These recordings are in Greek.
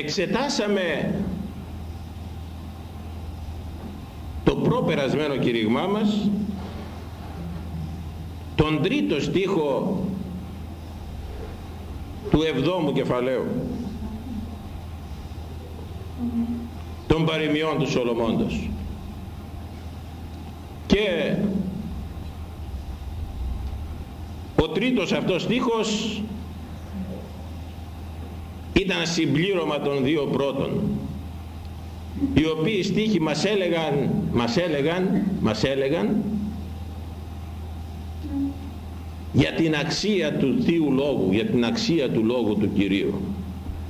εξετάσαμε το προπερασμένο κηρύγμά μας τον τρίτο στίχο του εβδόμου κεφαλαίου των παροιμιών του Σολομώντος. Και ο τρίτος αυτός στίχος ήταν συμπλήρωμα των δύο πρώτων οι οποίοι στίχοι μας έλεγαν μας έλεγαν μας έλεγαν για την αξία του Θείου Λόγου για την αξία του Λόγου του Κυρίου.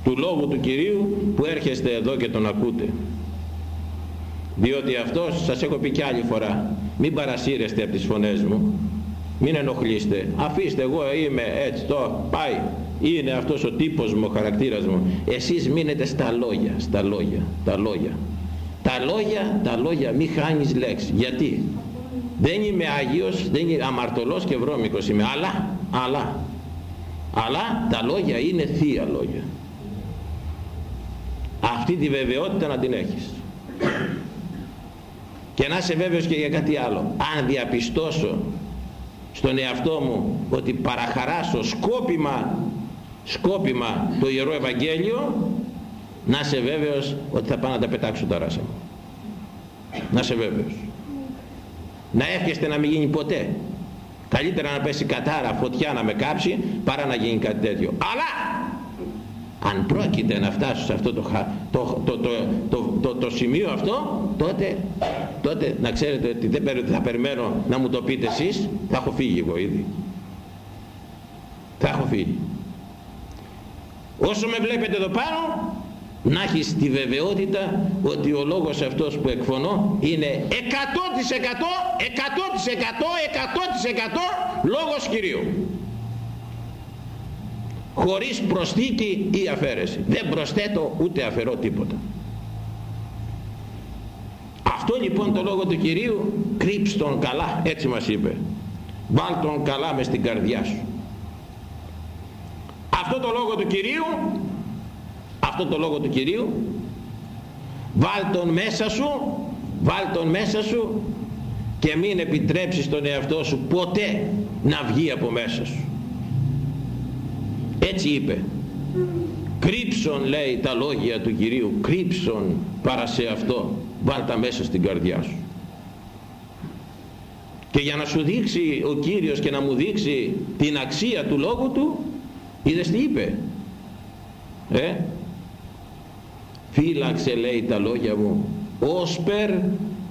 Του Λόγου του Κυρίου που έρχεστε εδώ και τον ακούτε. Διότι αυτός σας έχω πει κι άλλη φορά μην παρασύρεστε από τις φωνές μου μην ενοχλείστε. Αφήστε εγώ είμαι έτσι το πάει είναι αυτός ο τύπος μου ο χαρακτήρας μου. Εσείς μείνετε στα λόγια στα λόγια τα λόγια. Τα λόγια τα λόγια μη χάνεις λέξη. Γιατί; Δεν είμαι Άγιος δεν είμαι αμαρτωλός και βρώμικος είμαι. Αλλά αλλά αλλά τα λόγια είναι θεία λόγια. Αυτή τη βεβαιότητα να την έχεις. Και να είσαι βέβαιος και για κάτι άλλο. Αν διαπιστώσω στον εαυτό μου ότι παραχαράσω σκόπιμα σκόπιμα το Ιερό Ευαγγέλιο να είσαι βέβαιος ότι θα πάω να τα πετάξω τα ράσα μου. Να είσαι βέβαιος. Να εύχεστε να μην γίνει ποτέ. Καλύτερα να πέσει κατάρα φωτιά να με κάψει παρά να γίνει κάτι τέτοιο. Αλλά αν πρόκειται να φτάσω σε αυτό το, το, το, το, το σημείο αυτό τότε, τότε να ξέρετε ότι δεν θα περιμένω να μου το πείτε εσείς. Θα έχω φύγει εγώ ήδη. Θα έχω φύγει όσο με βλέπετε εδώ πάνω να έχεις τη βεβαιότητα ότι ο λόγος αυτός που εκφωνώ είναι 100% 100% 100% λόγος Κυρίου. Χωρίς προσθήκη ή αφαίρεση. Δεν προσθέτω ούτε αφαιρώ τίποτα. Αυτό λοιπόν το λόγο του Κυρίου κρύψ τον καλά έτσι μας είπε. Βάλ τον καλά μες στην καρδιά σου αυτό το λόγο του Κυρίου αυτό το λόγο του Κυρίου βάλ τον μέσα σου βάλ τον μέσα σου και μην επιτρέψεις τον εαυτό σου ποτέ να βγει από μέσα σου. Έτσι είπε. Κρύψον λέει τα λόγια του Κυρίου κρύψον παρά σε αυτό βάλ τα μέσα στην καρδιά σου. Και για να σου δείξει ο Κύριος και να μου δείξει την αξία του λόγου του είδες τι είπε; Ε; φύλαξε λέει τα λόγια μου. Όσπερ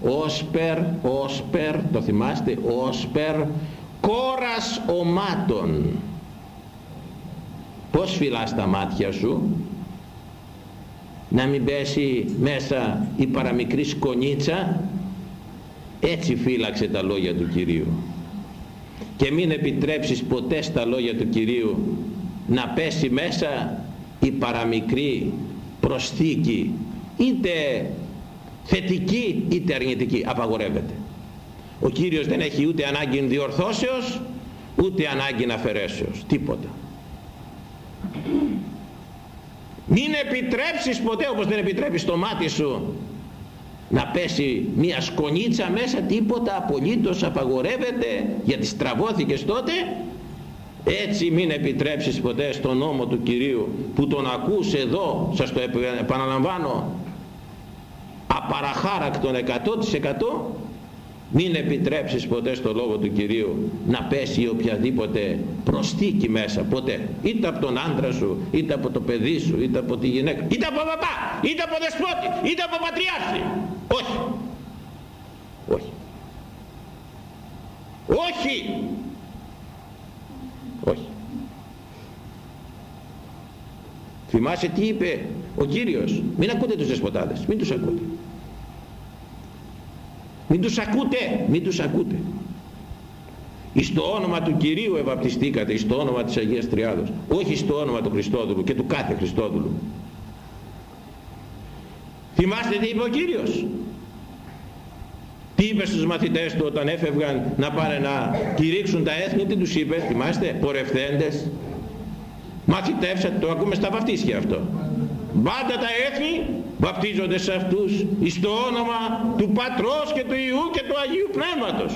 όσπερ όσπερ το θυμάστε; Όσπερ κόρας ομάτων. Πως φυλάς τα μάτια σου; Να μην πέσει μέσα η παραμικρή σκονίτσα; Έτσι φύλαξε τα λόγια του Κυρίου. Και μην επιτρέψεις ποτέ στα λόγια του Κυρίου να πέσει μέσα η παραμικρή προσθήκη είτε θετική είτε αρνητική απαγορεύεται. Ο Κύριος δεν έχει ούτε ανάγκη διορθώσεως ούτε ανάγκη αφαιρέσεως τίποτα. Μην επιτρέψεις ποτέ όπως δεν επιτρέπεις το μάτι σου να πέσει μια σκονίτσα μέσα τίποτα απολύτως απαγορεύεται γιατί στραβώθηκες τότε έτσι μην επιτρέψεις ποτέ στον νόμο του Κυρίου που τον ακούς εδώ σας το επαναλαμβάνω απαραχάρακτον 100% μην επιτρέψεις ποτέ στο λόγο του Κυρίου να πέσει οποιαδήποτε προστίκη μέσα ποτέ. Είτε από τον άντρα σου είτε από το παιδί σου είτε από τη γυναίκα είτε από παπά είτε από δεσπότη είτε από πατριάρχη. Όχι όχι. Όχι. Όχι θυμάσαι τι είπε ο Κύριος; Μην ακούτε τους δεσποτάδες μην τους ακούτε μην τους ακούτε, μην τους ακούτε. Εις το όνομα του Κυρίου ευαπτιστήκατε, εις το όνομα της Αγίας Τριάδος, όχι στο όνομα του Χριστόδουλου και του κάθε Χριστόδουλου. Θυμάστε τι είπε ο Κύριος; Τι είπε στους μαθητές του όταν έφευγαν να πάνε να κηρύξουν τα έθνη, τι τους είπε, θυμάστε, πορευθέντες. Μαθητεύσατε, το ακούμε στα βαφτίσια αυτό. πάντα τα έθνη βαπτίζονται σε αυτούς εις το όνομα του Πατρός και του Ιού και του Αγίου Πνεύματος.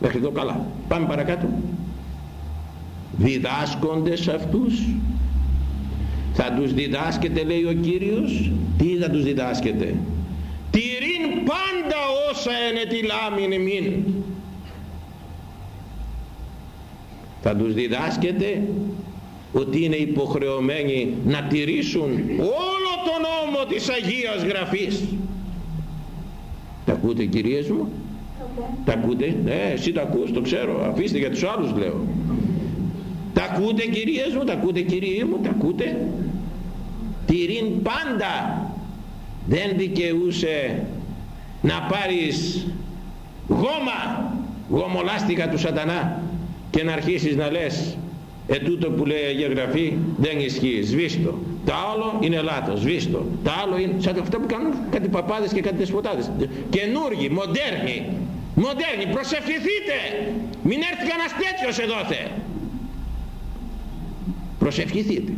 Μέχρι εδώ καλά. Πάμε παρακάτω. Διδάσκονται σε αυτούς. Θα τους διδάσκεται λέει ο Κύριος. Τι θα τους διδάσκεται; Τηρήν πάντα όσα ενετιλάμιν μην θα τους διδάσκεται ότι είναι υποχρεωμένοι να τηρήσουν όλο τον νόμο της Αγίας Γραφής. Τα ακούτε κυρίες μου; Τα ακούτε; Ναι εσύ τα ακούς το ξέρω. Αφήστε για τους άλλους λέω. Τα ακούτε κυρίες μου; Τα ακούτε κύριοι μου; Τα ακούτε; Τηρήν πάντα. Δεν δικαιούσε να πάρεις γόμα. Γομολάστικα του σατανά και να αρχίσεις να λες ετούτο που λέει η Αγία Γραφή δεν ισχύει, σβήστο. Τα άλλο είναι λάθος, σβήστο. Τα άλλο είναι σαν αυτά που κάνουν κάτι παπάδες και κάτι δεσποτάδες. Καινούργοι, μοντέρνοι, μοντέρνοι, προσευχηθείτε. Μην έρθει κανένας τέτοιος εδώ θε. Προσευχηθείτε.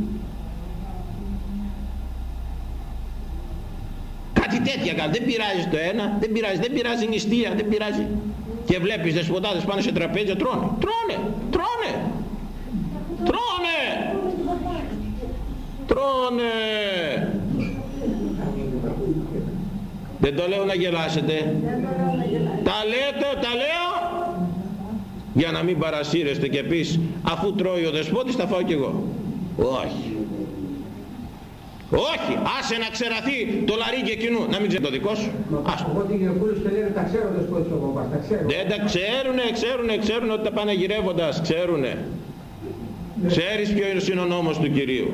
Κάτι τέτοια κάνουν. Δεν πειράζει το ένα, δεν πειράζει, δεν πειράζει νηστεία, δεν πειράζει. Και βλέπεις δεσποτάδες πάνω σε τραπέζια τρώνε, τρώνε, τρώνε. Τρώνε! Τρώνε! Δεν το λέω να γελάσετε. Τα λέτε, τα λέω για να μην παρασύρεστε και πεις αφού τρώει ο δεσπότης θα φάω κι εγώ. Όχι. Όχι, άσε να ξεραθεί το λαρίκι εκείνου, να μην ξέρει το δικό σου. Δεν τα ξέρουνε, ξέρουνε, ξέρουνε ότι τα πάνε γυρεύοντας, ξέρουνε. Ξέρεις ποιος είναι ο νόμος του Κυρίου.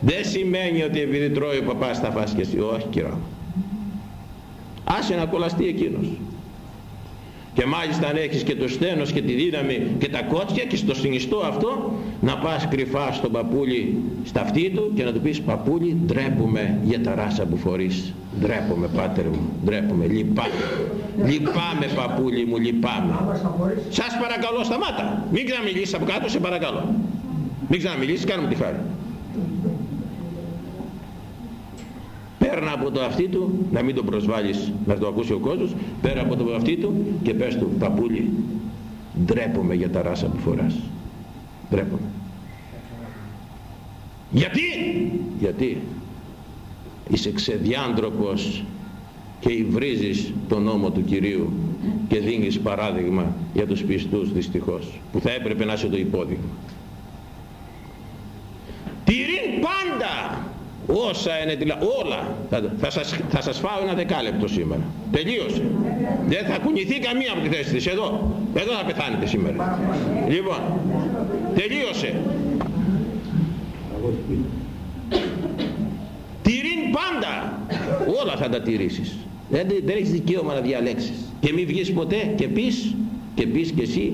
Δεν σημαίνει ότι επειδή τρώει ο παπάς θα φας και εσύ. Όχι κύριο. Άσε να κολλαστεί εκείνος. Και μάλιστα αν έχεις και το στένος και τη δύναμη και τα κότσια και στο συνιστό αυτό να πας κρυφά στον παπούλι στα αυτή του και να του πεις παπούλι ντρέπουμε για τα ράσα που φορείς. Ντρέπουμε πάτερ μου, ντρέπουμε, λυπάμαι. Λυπάμαι παπούλι μου, λυπάμαι. Σας παρακαλώ σταμάτα. Μην ξαναμιλήσεις από κάτω, σε παρακαλώ. Μην ξαναμιλήσεις, κάνουμε τη χάρη. Πέρνα από το αυτί του, να μην το προσβάλλεις να το ακούσει ο κόσμος, πέρα από το αυτί του και πες του παπούλι, ντρέπομαι για τα ράσα που φοράς. Ντρέπομαι. Γιατί, γιατί είσαι ξεδιάντροπος και υβρίζεις τον νόμο του Κυρίου και δίνεις παράδειγμα για τους πιστούς δυστυχώς που θα έπρεπε να είσαι το υπόδειγμα. Τηρήν πάντα όσα είναι όλα. Θα, θα, σας, θα σας φάω ένα δεκάλεπτο σήμερα. Τελείωσε. Δεν θα κουνηθεί καμία από τη θέση της. Εδώ. Εδώ θα πεθάνετε σήμερα. Λοιπόν. Τελείωσε. Τηρήν πάντα. Όλα θα τα τηρήσεις. Δεν, δεν έχεις δικαίωμα να διαλέξεις. Και μην βγεις ποτέ και πεις και πεις και εσύ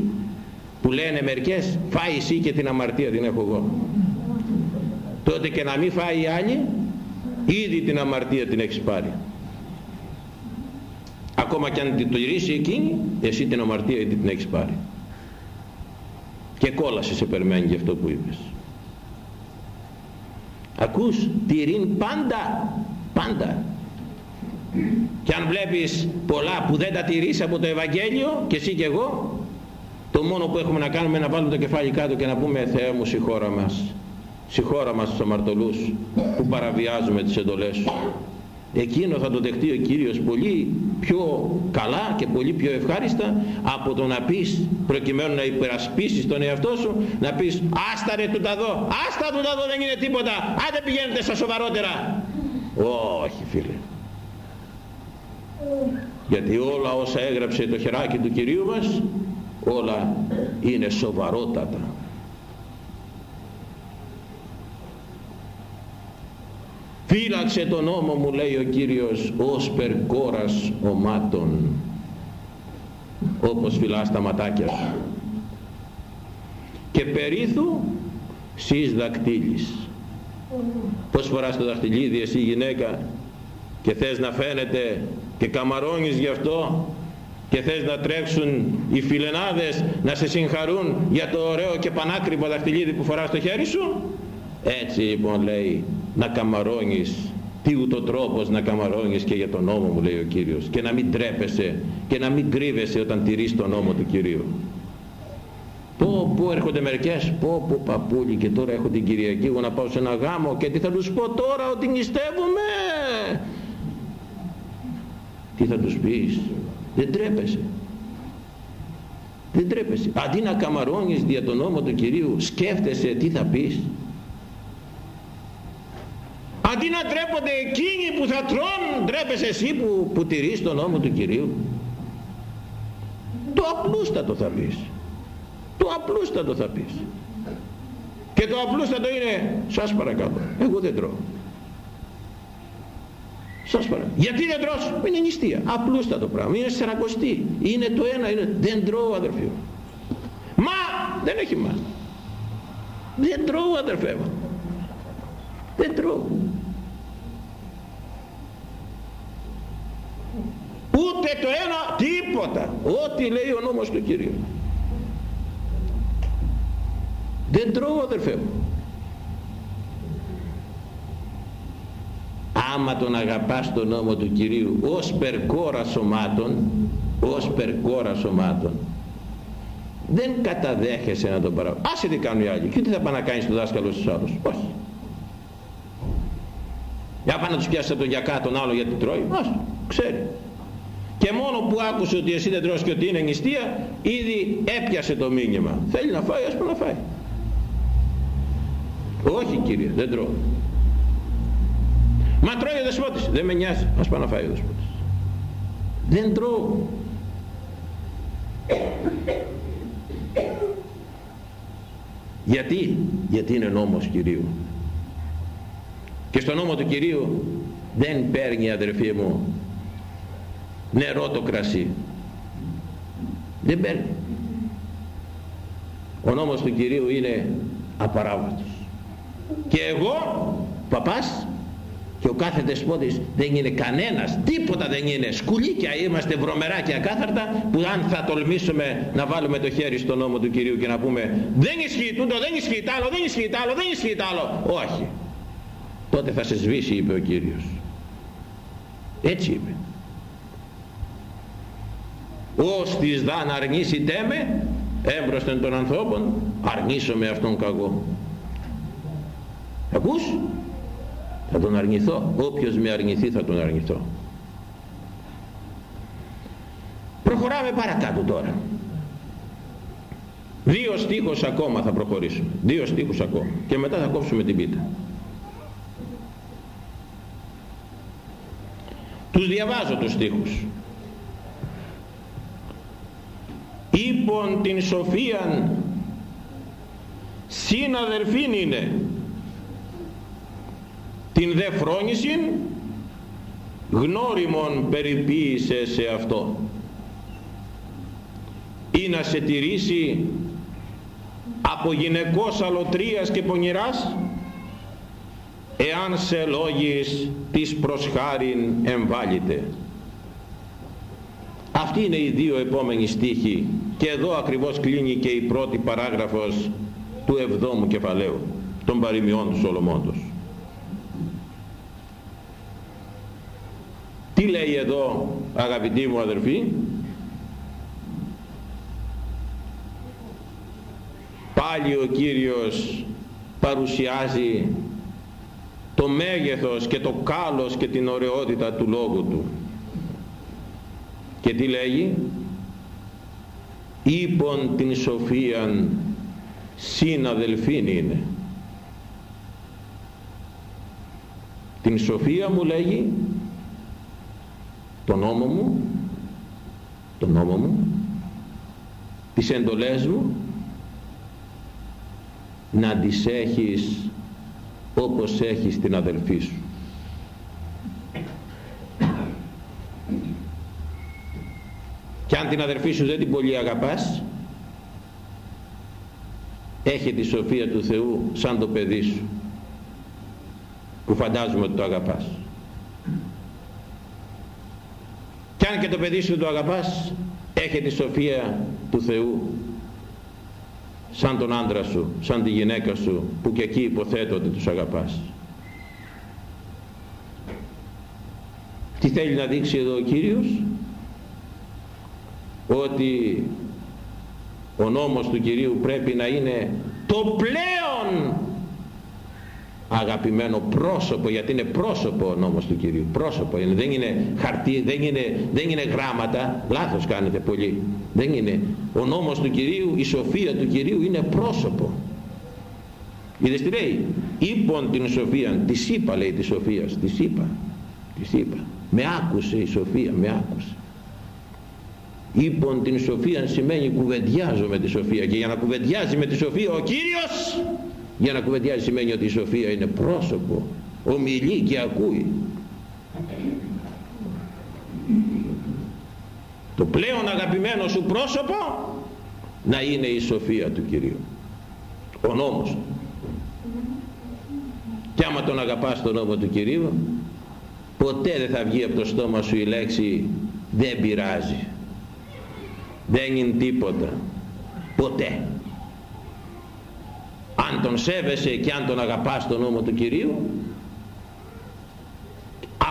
που λένε μερικές φάει εσύ και την αμαρτία την έχω εγώ τότε και να μην φάει η άλλη ήδη την αμαρτία την έχεις πάρει. Ακόμα και αν την τηρήσει εκείνη εσύ την αμαρτία ήδη την έχεις πάρει. Και κόλασες σε περμένει για αυτό που είπες. Ακούς τηρήν πάντα πάντα. Και αν βλέπεις πολλά που δεν τα τηρείς από το Ευαγγέλιο και εσύ και εγώ το μόνο που έχουμε να κάνουμε είναι να βάλουμε το κεφάλι κάτω και να πούμε Θεέ μου συγχώρα μας συγχώρα μας τους αμαρτωλούς που παραβιάζουμε τις εντολές σου εκείνο θα το δεχτεί ο Κύριος πολύ πιο καλά και πολύ πιο ευχάριστα από το να πεις προκειμένου να υπερασπίσεις τον εαυτό σου να πεις άστα ρε του τα δω άστα του τα δω δεν είναι τίποτα άντε πηγαίνετε στα σοβαρότερα όχι φίλε. Γιατί όλα όσα έγραψε το χεράκι του Κυρίου μας όλα είναι σοβαρότατα φύλαξε τον νόμο μου λέει ο Κύριος ως περκόρας ομάτων όπως φυλάς τα ματάκια σου. Και περίθου σεις δακτύλεις πως φοράς το δαχτυλίδι εσύ γυναίκα και θες να φαίνεται και καμαρώνεις γι' αυτό και θες να τρέξουν οι φιλενάδες να σε συγχαρούν για το ωραίο και πανάκριβο δαχτυλίδι που φοράς στο χέρι σου; Έτσι λοιπόν λέει να καμαρώνεις τι ούτω τρόπος να καμαρώνεις και για τον νόμο μου λέει ο Κύριος και να μην τρέπεσαι και να μην κρύβεσαι όταν τηρείς τον νόμο του Κυρίου. Πω πω έρχονται μερικές πω πω παππούλοι και τώρα έχω την Κυριακή εγώ να πάω σε ένα γάμο και τι θα τους πω τώρα ότι νηστεύουμε. Τι θα τους πεις δεν τρέπεσαι. Δεν τρέπεσαι. Αντί να καμαρώνεις δια τον νόμο του Κυρίου σκέφτεσαι τι θα πεις αντί να τρέπονται εκείνοι που θα τρώνε τρέπεσαι εσύ που, που τηρείς τον νόμο του Κυρίου. Το απλούστατο θα πεις. Το απλούστατο θα πεις. Και το απλούστατο είναι σας παρακαλώ εγώ δεν τρώω σας παρακαλώ. Γιατί δεν τρως; Είναι νηστεία. Απλούστατο πράγμα. Είναι σαρακοστή. Είναι το ένα είναι δεν τρώω αδερφοί μου μα δεν έχει μα δεν τρώω αδερφέ μου δεν τρώω ούτε το ένα τίποτα. Ό,τι λέει ο νόμος του Κυρίου. Δεν τρώω αδερφέ μου. Άμα τον αγαπάς τον νόμο του Κυρίου ως περκόρα σωμάτων ως περκόρα σωμάτων δεν καταδέχεσαι να τον παραγωγείς άσε τι κάνουν οι άλλοι. Και τι θα πάει να κάνεις το δάσκαλο στους άλλους. Όχι για πάει να τους πιάσεις τον γιακά τον άλλο γιατί τρώει. Όχι ξέρει. Και μόνο που άκουσε ότι εσύ δεν τρως και ότι είναι νηστεία ήδη έπιασε το μήνυμα. Θέλει να φάει ας πούμε να φάει. Όχι κύριε δεν τρώω. Μα τρώει ο δεσπότης. Δεν με νοιάζει. Ας πάει να φάει ο δεσπότης. Δεν τρώω. Γιατί; Γιατί είναι νόμος Κυρίου και στο νόμο του Κυρίου δεν παίρνει αδερφοί μου νερό το κρασί δεν παίρνει. Ο νόμος του Κυρίου είναι απαράβατος. Και εγώ παπάς και ο κάθε δεσπότης δεν είναι κανένας τίποτα δεν είναι. Σκουλίκια είμαστε βρωμερά και ακάθαρτα που αν θα τολμήσουμε να βάλουμε το χέρι στον νόμο του Κυρίου και να πούμε δεν ισχύει τούτο, δεν ισχύει τ' άλλο, δεν ισχύει τ' άλλο, δεν ισχύει τ' άλλο όχι τότε θα σε σβήσει είπε ο Κύριος. Έτσι είπε. Ως της δαν αρνήσιτέ με έμπροσθεν των ανθρώπων αρνήσω με αυτόν καγό ακούς; Θα τον αρνηθώ. Όποιος με αρνηθεί θα τον αρνηθώ. Προχωράμε παρακάτω τώρα. Δύο στίχους ακόμα θα προχωρήσουμε. Δύο στίχους ακόμα. Και μετά θα κόψουμε την πίτα τους διαβάζω τους στίχους. Ήπον την σοφίαν συναδελφήν είναι. Την δε φρόνησιν γνώριμον περιποίησε σε αυτό. Ή να σε τηρήσει από γυναικός αλωτρίας και πονηράς εάν σε λόγεις της προσχάριν εμβάλλεται αυτοί είναι οι δύο επόμενοι στίχοι και εδώ ακριβώς κλείνει και η πρώτη παράγραφος του εβδόμου κεφαλαίου των παροιμιών του Σολομόντος. Τι λέει εδώ αγαπητοί μου αδερφοί; Πάλι ο Κύριος παρουσιάζει το μέγεθος και το κάλος και την ωραιότητα του λόγου του. Και τι λέγει; Είπον την σοφίαν συναδελφήν είναι. Την σοφία μου λέγει τον νόμο μου τον νόμο μου τις εντολές μου να τις έχεις όπως έχεις την αδελφή σου. Και αν την αδερφή σου δεν την πολύ αγαπάς έχει τη σοφία του Θεού σαν το παιδί σου που φαντάζομαι ότι το αγαπάς. Και αν και το παιδί σου το αγαπάς έχει τη σοφία του Θεού σαν τον άντρα σου, σαν τη γυναίκα σου που και εκεί υποθέτω ότι τους αγαπάς. Τι θέλει να δείξει εδώ ο Κύριος; Ότι ο νόμος του Κυρίου πρέπει να είναι το πλέον αγαπημένο πρόσωπο γιατί είναι πρόσωπο ο νόμος του Κυρίου. Πρόσωπο είναι, δεν είναι χαρτί δεν είναι, δεν είναι γράμματα. Λάθος κάνετε πολύ. Δεν είναι. Ο νόμος του Κυρίου η σοφία του Κυρίου είναι πρόσωπο. Είδες τι λέει; Είπον την σοφία της είπα λέει της σοφίας της είπα της είπα με άκουσε η σοφία με άκουσε. Είπον την σοφία σημαίνει κουβεντιάζω με τη σοφία και για να κουβεντιάζει με τη σοφία ο Κύριος για να κουβεντιάζει σημαίνει ότι η σοφία είναι πρόσωπο ομιλεί και ακούει. Το πλέον αγαπημένο σου πρόσωπο να είναι η σοφία του Κυρίου. Ο νόμος. Και άμα τον αγαπάς τον νόμο του Κυρίου ποτέ δεν θα βγει από το στόμα σου η λέξη δεν πειράζει δεν είναι τίποτα. Ποτέ αν τον σέβεσαι και αν τον αγαπάς τον νόμο του Κυρίου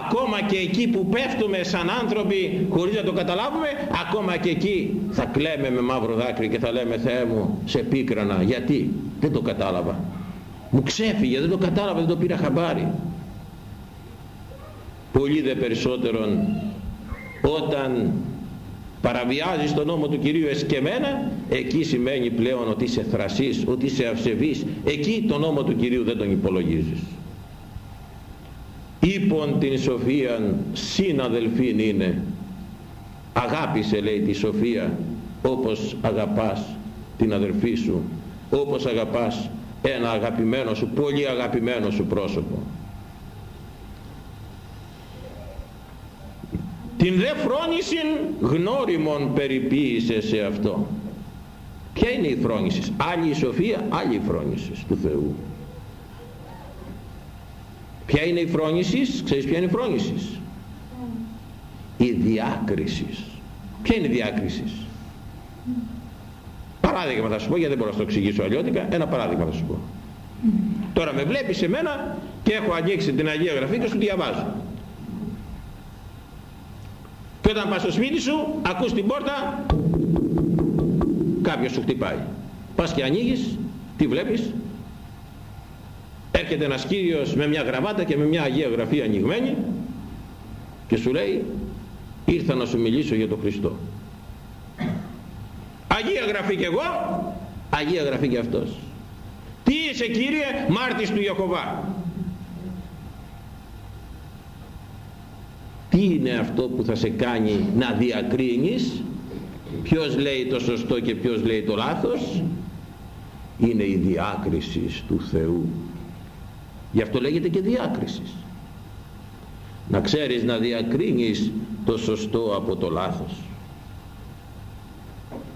ακόμα και εκεί που πέφτουμε σαν άνθρωποι χωρίς να το καταλάβουμε ακόμα και εκεί θα κλαίμε με μαύρο δάκρυ και θα λέμε Θεέ μου σε πίκρανα γιατί δεν το κατάλαβα. Μου ξέφυγε δεν το κατάλαβα δεν το πήρα χαμπάρι πολύ δε περισσότερον όταν παραβιάζεις τον νόμο του Κυρίου εσκεμένα εκεί σημαίνει πλέον ότι είσαι θρασής ότι είσαι αυσεβής εκεί τον νόμο του Κυρίου δεν τον υπολογίζεις. Είπον την σοφίαν συναδελφήν είναι. Αγάπησε λέει τη σοφία όπως αγαπάς την αδελφή σου όπως αγαπάς ένα αγαπημένο σου πολύ αγαπημένο σου πρόσωπο την δε φρόνησιν γνώριμον περιποίησε σε αυτό. Ποια είναι η φρόνησης; Άλλη η σοφία άλλη η φρόνησης του Θεού. Ποια είναι η φρόνησης; Ξέρεις ποια είναι η φρόνησης; Η διάκρισης. Ποια είναι η διάκρισης; Παράδειγμα θα σου πω γιατί δεν μπορώ να το εξηγήσω αλλιώτικα ένα παράδειγμα θα σου πω. Τώρα με βλέπεις εμένα και έχω ανοίξει την Αγία Γραφή και σου διαβάζω και όταν πας στο σπίτι σου ακούς την πόρτα κάποιος σου χτυπάει. Πας και ανοίγεις τι βλέπεις. Έρχεται ένας κύριος με μια γραβάτα και με μια Αγία Γραφή ανοιγμένη και σου λέει ήρθα να σου μιλήσω για τον Χριστό Αγία Γραφή και εγώ Αγία Γραφή και αυτός. Τι είσαι Κύριε μάρτης του Ιεχωβά τι είναι αυτό που θα σε κάνει να διακρίνεις ποιος λέει το σωστό και ποιος λέει το λάθος; Είναι η διάκριση του Θεού. Γι' αυτό λέγεται και διάκριση. Να ξέρεις να διακρίνεις το σωστό από το λάθος.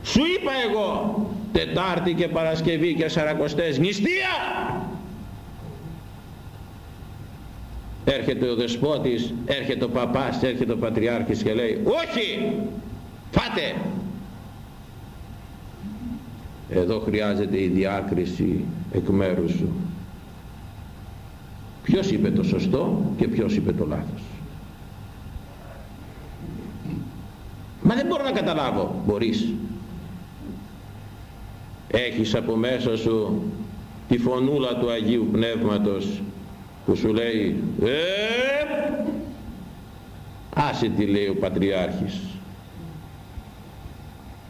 Σου είπα εγώ Τετάρτη και Παρασκευή και Σαρακοστές νηστεία έρχεται ο δεσπότης έρχεται ο παπάς έρχεται ο πατριάρχης και λέει όχι! Φάτε! Εδώ χρειάζεται η διάκριση εκ μέρους σου. Ποιος είπε το σωστό και ποιος είπε το λάθος; Μα δεν μπορώ να καταλάβω μπορείς. Έχεις από μέσα σου τη φωνούλα του Αγίου Πνεύματος που σου λέει ε, άσε τι λέει ο Πατριάρχης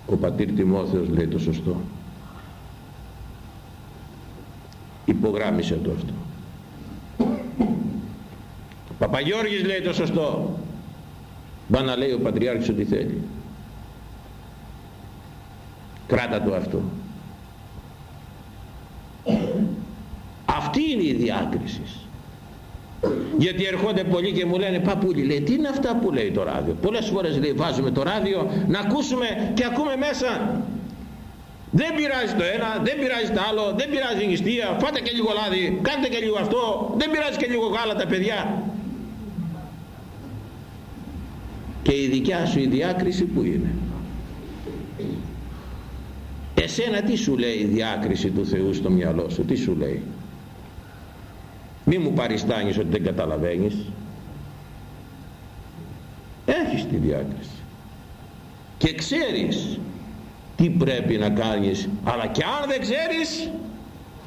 ο πατήρ Τιμόθεος λέει το σωστό. Υπογράμμισε το αυτό. Ο Παπαγιώργης λέει το σωστό. Μπα να λέει ο Πατριάρχης ό,τι θέλει. Κράτα το αυτό. Αυτή είναι η διάκριση γιατί ερχόνται πολλοί και μου λένε παππούλη λέει τι είναι αυτά που λέει το ράδιο; Πολλές φορές λέει βάζουμε το ράδιο να ακούσουμε και ακούμε μέσα δεν πειράζει το ένα, δεν πειράζει το άλλο, δεν πειράζει η νηστεία, φάτε και λίγο λάδι, κάντε και λίγο αυτό, δεν πειράζει και λίγο γάλα τα παιδιά. Και η δικιά σου η διάκριση που είναι; εσένα τι σου λέει η διάκριση του Θεού στο μυαλό σου τι σου λέει; Μη μου παριστάνεις ότι δεν καταλαβαίνεις. Έχεις τη διάκριση. Και ξέρεις τι πρέπει να κάνεις. Αλλά και αν δεν ξέρεις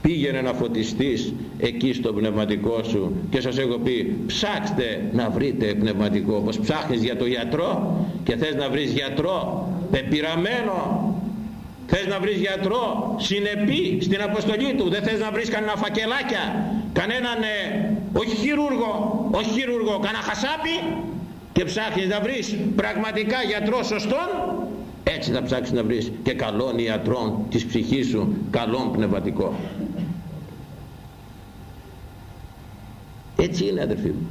πήγαινε να φωτιστείς εκεί στο πνευματικό σου. Και σας έχω πει ψάξτε να βρείτε πνευματικό. Όπως ψάχνεις για το γιατρό και θες να βρεις γιατρό πεπειραμένο. Θες να βρεις γιατρό συνεπή στην αποστολή του. Δεν θες να βρεις κανένα φακελάκια κανέναν ε, όχι χειρούργο όχι χειρούργο κανένα χασάπι και ψάχνεις να βρεις πραγματικά γιατρός σωστόν έτσι θα ψάξεις να βρεις και καλόν ιατρόν της ψυχής σου καλόν πνευματικό. Έτσι είναι αδερφοί μου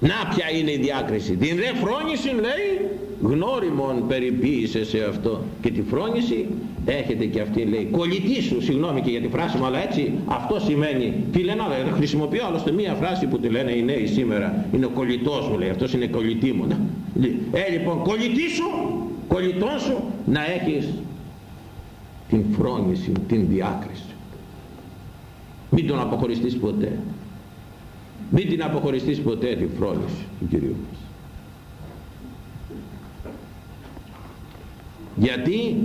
να ποια είναι η διάκριση. Την δε φρόνηση λέει γνώριμον περιποίησε σε αυτό. Και τη φρόνηση έχετε και αυτή λέει κολλητή σου συγγνώμη και για τη φράση μου αλλά έτσι αυτό σημαίνει. Φιλενάδα χρησιμοποιώ άλλωστε μία φράση που τη λένε οι νέοι σήμερα. Είναι ο κολλητός μου λέει αυτός είναι κολλητή μου ε λοιπόν κολλητή σου κολλητών σου να έχεις την φρόνηση την διάκριση. Μην τον αποχωριστείς ποτέ μην την αποχωριστείς ποτέ τη φρόνηση του Κυρίου μας. Γιατί;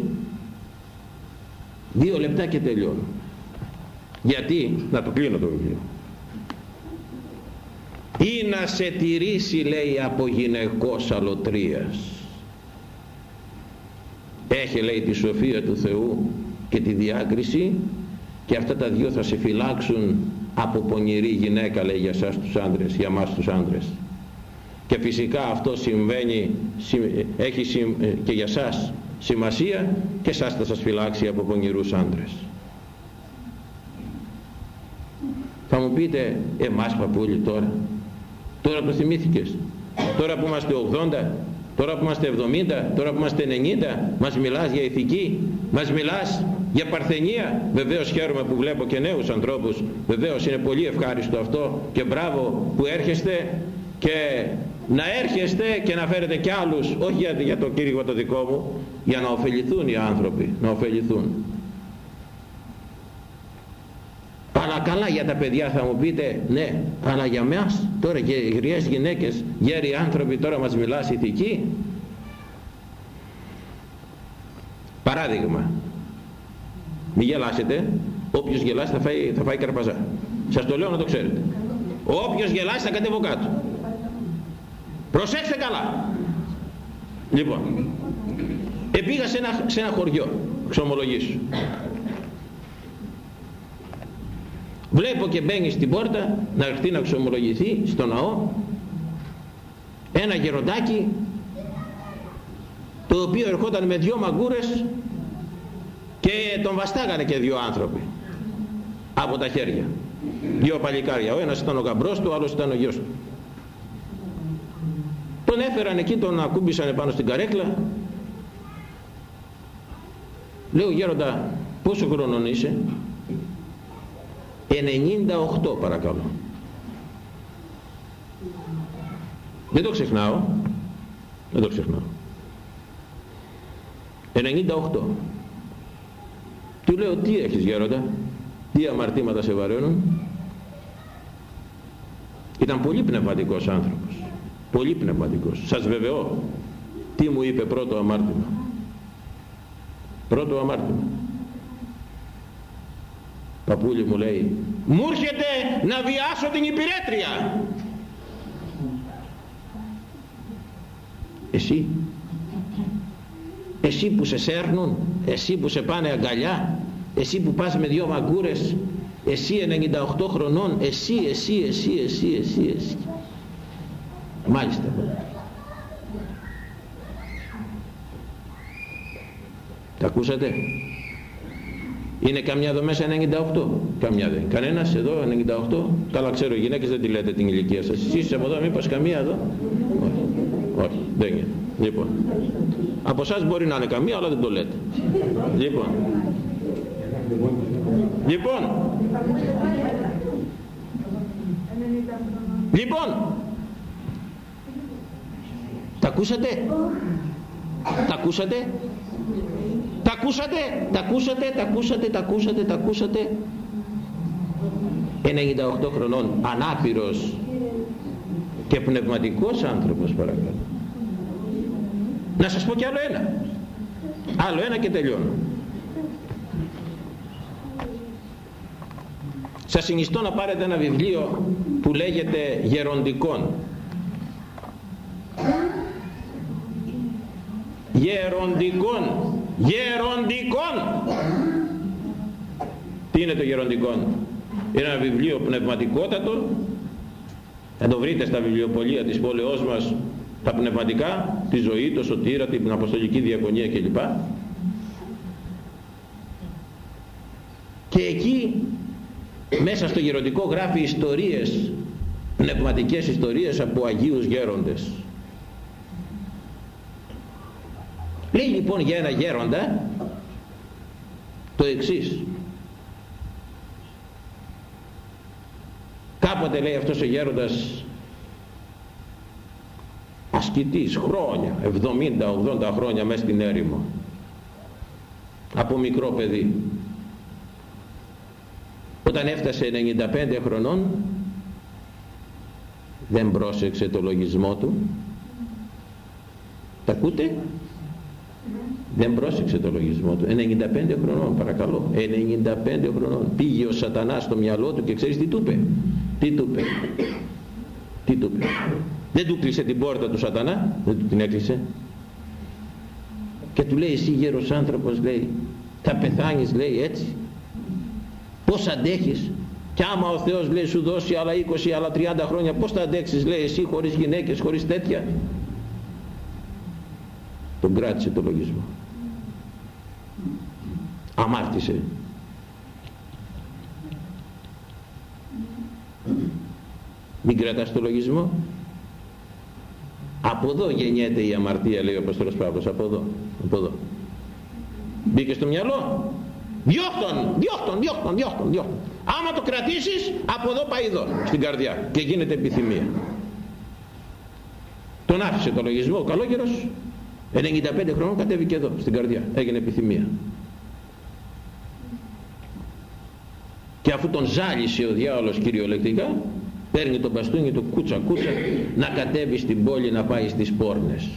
Δύο λεπτά και τελειώνω. Γιατί; Να το κλείνω το βιβλίο. Ή να σε τηρήσει λέει από γυναικός αλωτρίας. Έχει λέει τη σοφία του Θεού και τη διάκριση και αυτά τα δυο θα σε φυλάξουν από πονηρή γυναίκα λέει για σας τους άντρες, για μας τους άντρες. Και φυσικά αυτό συμβαίνει έχει και για σας σημασία και σας θα σας φυλάξει από πονηρούς άντρες. Θα μου πείτε εμάς παππούλοι τώρα. Τώρα το θυμήθηκες. Τώρα που είμαστε 80 τώρα που είμαστε 70 τώρα που είμαστε 90 μας μιλάς για ηθική μας μιλάς για παρθενία. Βεβαίως χαίρομαι που βλέπω και νέους ανθρώπους. Βεβαίως είναι πολύ ευχάριστο αυτό και μπράβο που έρχεστε και να έρχεστε και να φέρετε κι άλλους όχι για, για το κήρυγο το δικό μου για να ωφεληθούν οι άνθρωποι να ωφεληθούν αλλά καλά για τα παιδιά θα μου πείτε ναι αλλά για μας τώρα και γριές γυναίκες γέροι άνθρωποι τώρα μας μιλάς ηθική. Παράδειγμα. Μη γελάσετε. Όποιος γελάσει θα φάει, θα φάει καρπαζά. Σας το λέω να το ξέρετε. Όποιος γελάσει θα κατέβω κάτω. Προσέξτε καλά. Λοιπόν επήγα σε ένα, σε ένα χωριό ξομολογήσω βλέπω και μπαίνει στην πόρτα να έρθει να ξομολογηθεί στο ναό ένα γεροντάκι το οποίο ερχόταν με δυο μαγκούρες και τον βαστάγανε και δύο άνθρωποι από τα χέρια. Δύο παλικάρια. Ο ένας ήταν ο γαμπρός του ο άλλος ήταν ο γιος του. Τον έφεραν εκεί τον ακούμπησαν πάνω στην καρέκλα. Λέω γέροντα πόσο χρόνο είσαι; 98 παρακαλώ. Δεν το ξεχνάω. Δεν το ξεχνάω. 98 του λέω τι έχεις γέροντα; Τι αμαρτήματα σε βαραίνουν; Ήταν πολύ πνευματικός άνθρωπος. Πολύ πνευματικός. Σας βεβαιώ. Τι μου είπε πρώτο αμάρτημα; Πρώτο αμάρτημα παππούλη μου λέει μου έρχεται να βιάσω την υπηρέτρια εσύ. Εσύ που σε σέρνουν εσύ που σε πάνε αγκαλιά εσύ που πας με δυο μαγκούρες εσύ 98 χρονών εσύ, εσύ, εσύ, εσύ, εσύ, εσύ. Μάλιστα τα ακούσατε; Είναι καμιά εδώ μέσα 98 καμιά δεν. Κανένας εδώ 98 καλά ξέρω οι γυναίκες δεν τη λέτε την ηλικία σας. Εσείς από εδώ μήπως καμία εδώ; Όχι, όχι. Δεν είναι. Λοιπόν. Από εσάς μπορεί να είναι καμία αλλά δεν το λέτε. Λοιπόν. Λοιπόν. Λοιπόν. Τα ακούσατε; Τα ακούσατε; Ακούσατε, τα ακούσατε, τα ακούσατε, τα ακούσατε, τα ακούσατε; 98 χρονών, ανάπηρος και πνευματικός άνθρωπος παρακαλώ. Να σας πω κι άλλο ένα. Άλλο ένα και τελειώνω. Σας συνιστώ να πάρετε ένα βιβλίο που λέγεται Γεροντικών. Γεροντικών. Γεροντικών. Τι είναι το Γεροντικών; Είναι ένα βιβλίο πνευματικότατο. Θα το βρείτε στα βιβλιοπολία της πόλεως μας τα πνευματικά, τη ζωή, το σωτήρα, την αποστολική διακονία κλπ. Και εκεί μέσα στο γεροντικό γράφει ιστορίες, πνευματικές ιστορίες από Αγίους Γέροντες. Λέει λοιπόν για ένα γέροντα το εξής. Κάποτε λέει αυτός ο γέροντας ασκητής χρόνια, 70-80 χρόνια μέσα στην έρημο από μικρό παιδί όταν έφτασε 95 χρονών δεν πρόσεξε το λογισμό του τα ακούτε; Δεν πρόσεξε το λογισμό του. 95 χρονών παρακαλώ. 95 χρονών. Πήγε ο σατανάς στο μυαλό του και ξέρεις τι του είπε; Τι του είπε; Τι του είπε; Δεν του κλείσε την πόρτα του σατανά; Δεν του την έκλεισε; Και του λέει εσύ γέρος άνθρωπος λέει θα πεθάνεις λέει έτσι. Πως αντέχεις; Και άμα ο Θεός λέει σου δώσει άλλα 20 άλλα 30 χρόνια πως θα αντέξεις λέει εσύ χωρίς γυναίκες χωρίς τέτοια τον κράτησε το λογισμό. Αμάρτησε. Μην κρατάς το λογισμό. Από εδώ γεννιέται η αμαρτία λέει ο Απόστολος Παύλος. Από εδώ, από εδώ. μπήκε στο μυαλό. Διώχτον, διώχτον, διώχτον, διώχτον, διώχτον. Άμα το κρατήσεις, από εδώ πάει εδώ, στην καρδιά. Και γίνεται επιθυμία. Τον άφησε το λογισμό, ο καλόγερος, 95 χρόνων κατέβηκε εδώ, στην καρδιά, έγινε επιθυμία. Και αφού τον ζάλισε ο διάολος κυριολεκτικά, παίρνει τον μπαστούνι του κούτσα κούτσα να κατέβει στην πόλη να πάει στις πόρνες.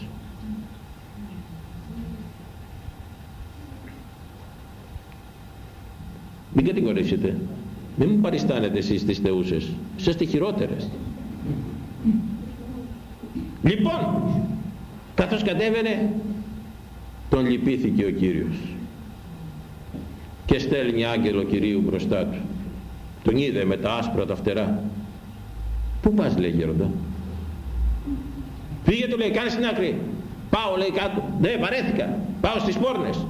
Μην κατηγορήσετε. Μην μου παριστάνετε εσείς τις θεούσες. Είστε χειρότερες. Λοιπόν, καθώς κατέβαινε, τον λυπήθηκε ο Κύριος. Και στέλνει άγγελο Κυρίου μπροστά του. Τον είδε με τα άσπρα τα φτερά. Πού πας λέει γέροντα; Φύγε του λέει, κάνε στην άκρη. Πάω λέει κάτω. Ναι, παρέθηκα. Πάω στις πόρνες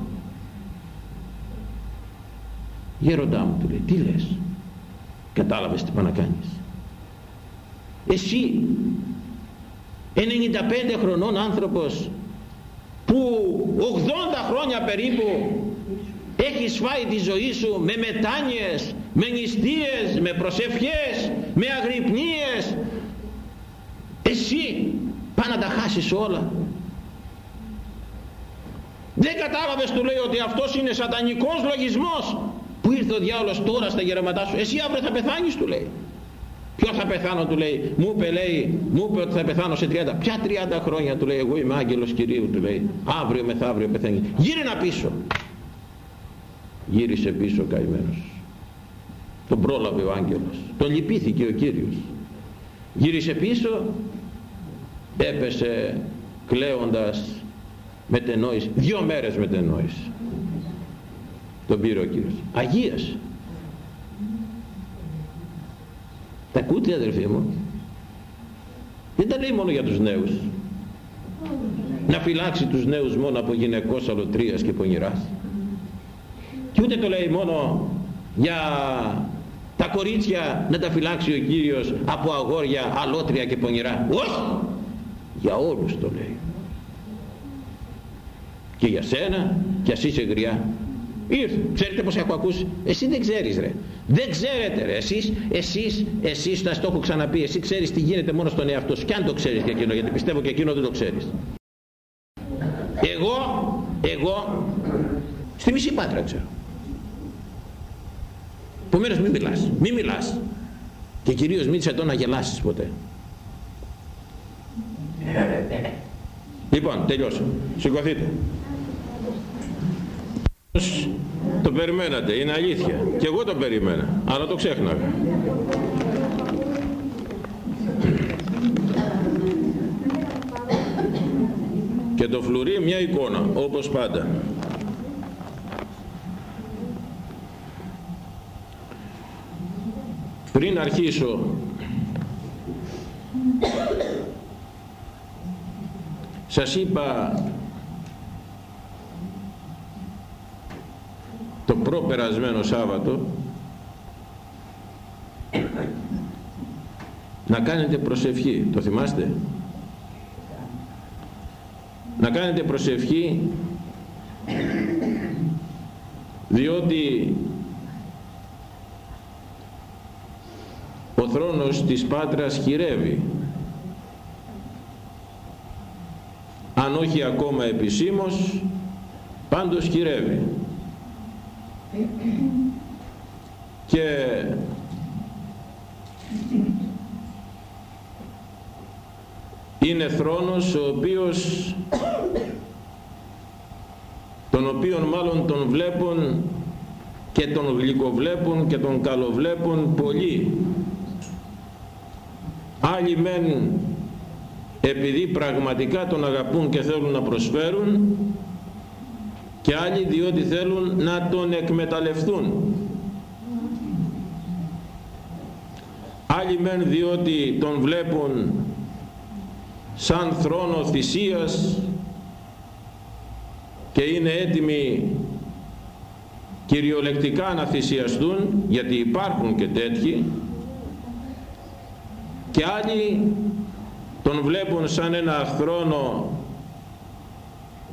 γέροντά μου του λέει τι λες; Κατάλαβες τι πάνε να κάνεις εσύ 95 χρονών άνθρωπος που 80 χρόνια περίπου έχεις φάει τη ζωή σου με μετάνοιες, με νηστείες, με προσευχές, με αγρυπνίες εσύ πά να τα χάσεις όλα δεν κατάλαβες του λέει ότι αυτός είναι σατανικός λογισμός Πού ήρθε ο διάολος τώρα στα γεραματά σου; Εσύ αύριο θα πεθάνεις του λέει. Ποιος θα πεθάνω του λέει. Μου είπε λέει. Μου είπε ότι θα πεθάνω σε 30. Ποια 30 χρόνια του λέει. Εγώ είμαι άγγελος Κυρίου του λέει. Αύριο μεθαύριο πεθαίνει. Γύρε να πίσω. Γύρισε πίσω ο καημένος. Τον πρόλαβε ο άγγελος. Τον λυπήθηκε ο Κύριος. Γύρισε πίσω. Έπεσε κλαίοντας μετενόηση. Δύο μέρες μετενόηση τον πήρε ο Κύριος Αγίας τα ακούτε αδερφοί μου δεν τα λέει μόνο για τους νέους. Να φυλάξει τους νέους μόνο από γυναικός αλωτρίας και πονηράς. Και ούτε το λέει μόνο για τα κορίτσια να τα φυλάξει ο Κύριος από αγόρια αλότρια και πονηρά. Όχι! Για όλους το λέει. Και για σένα και ας είσαι γριά Ήρθε. Ξέρετε πως έχω ακούσει; Εσύ δεν ξέρεις ρε. Δεν ξέρετε ρε. Εσείς, εσείς, εσείς θα το έχω ξαναπεί. Εσύ ξέρεις τι γίνεται μόνο στον εαυτό σου. Κι αν το ξέρεις και εκείνο. Γιατί πιστεύω και εκείνο δεν το ξέρεις. Εγώ, εγώ, Στη μισή Πάτρα ξέρω. Επομένως μην μιλάς, μην μιλάς. Και κυρίως μην το να γελάσεις ποτέ. Λοιπόν, τελειώσω. Σηκωθείτε. Το περιμένατε, είναι αλήθεια. Και εγώ το περιμένα, αλλά το ξέχναγα. Και το φλουρί μια εικόνα, όπως πάντα. Πριν αρχίσω σας είπα το προπερασμένο Σάββατο να κάνετε προσευχή, το θυμάστε; Να κάνετε προσευχή διότι ο θρόνος της Πάτρας χειρεύει. Αν όχι ακόμα επισήμως πάντως χειρεύει και είναι θρόνος ο οποίος τον οποίον μάλλον τον βλέπουν και τον γλυκοβλέπουν και τον καλοβλέπουν πολλοί. Άλλοι μεν επειδή πραγματικά τον αγαπούν και θέλουν να προσφέρουν και άλλοι διότι θέλουν να τον εκμεταλλευτούν. Άλλοι μεν διότι τον βλέπουν σαν θρόνο θυσίας και είναι έτοιμοι κυριολεκτικά να θυσιαστούν γιατί υπάρχουν και τέτοιοι και άλλοι τον βλέπουν σαν ένα θρόνο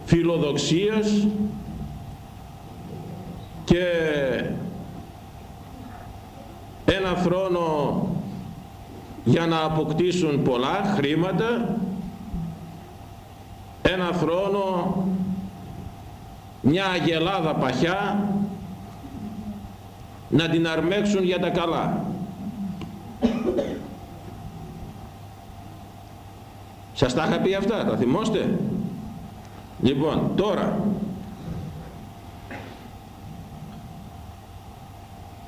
φιλοδοξίας και ένα θρόνο για να αποκτήσουν πολλά χρήματα ένα θρόνο μια αγελάδα παχιά να την αρμέξουν για τα καλά. Σας τα είχα πει αυτά τα θυμόστε; Λοιπόν τώρα.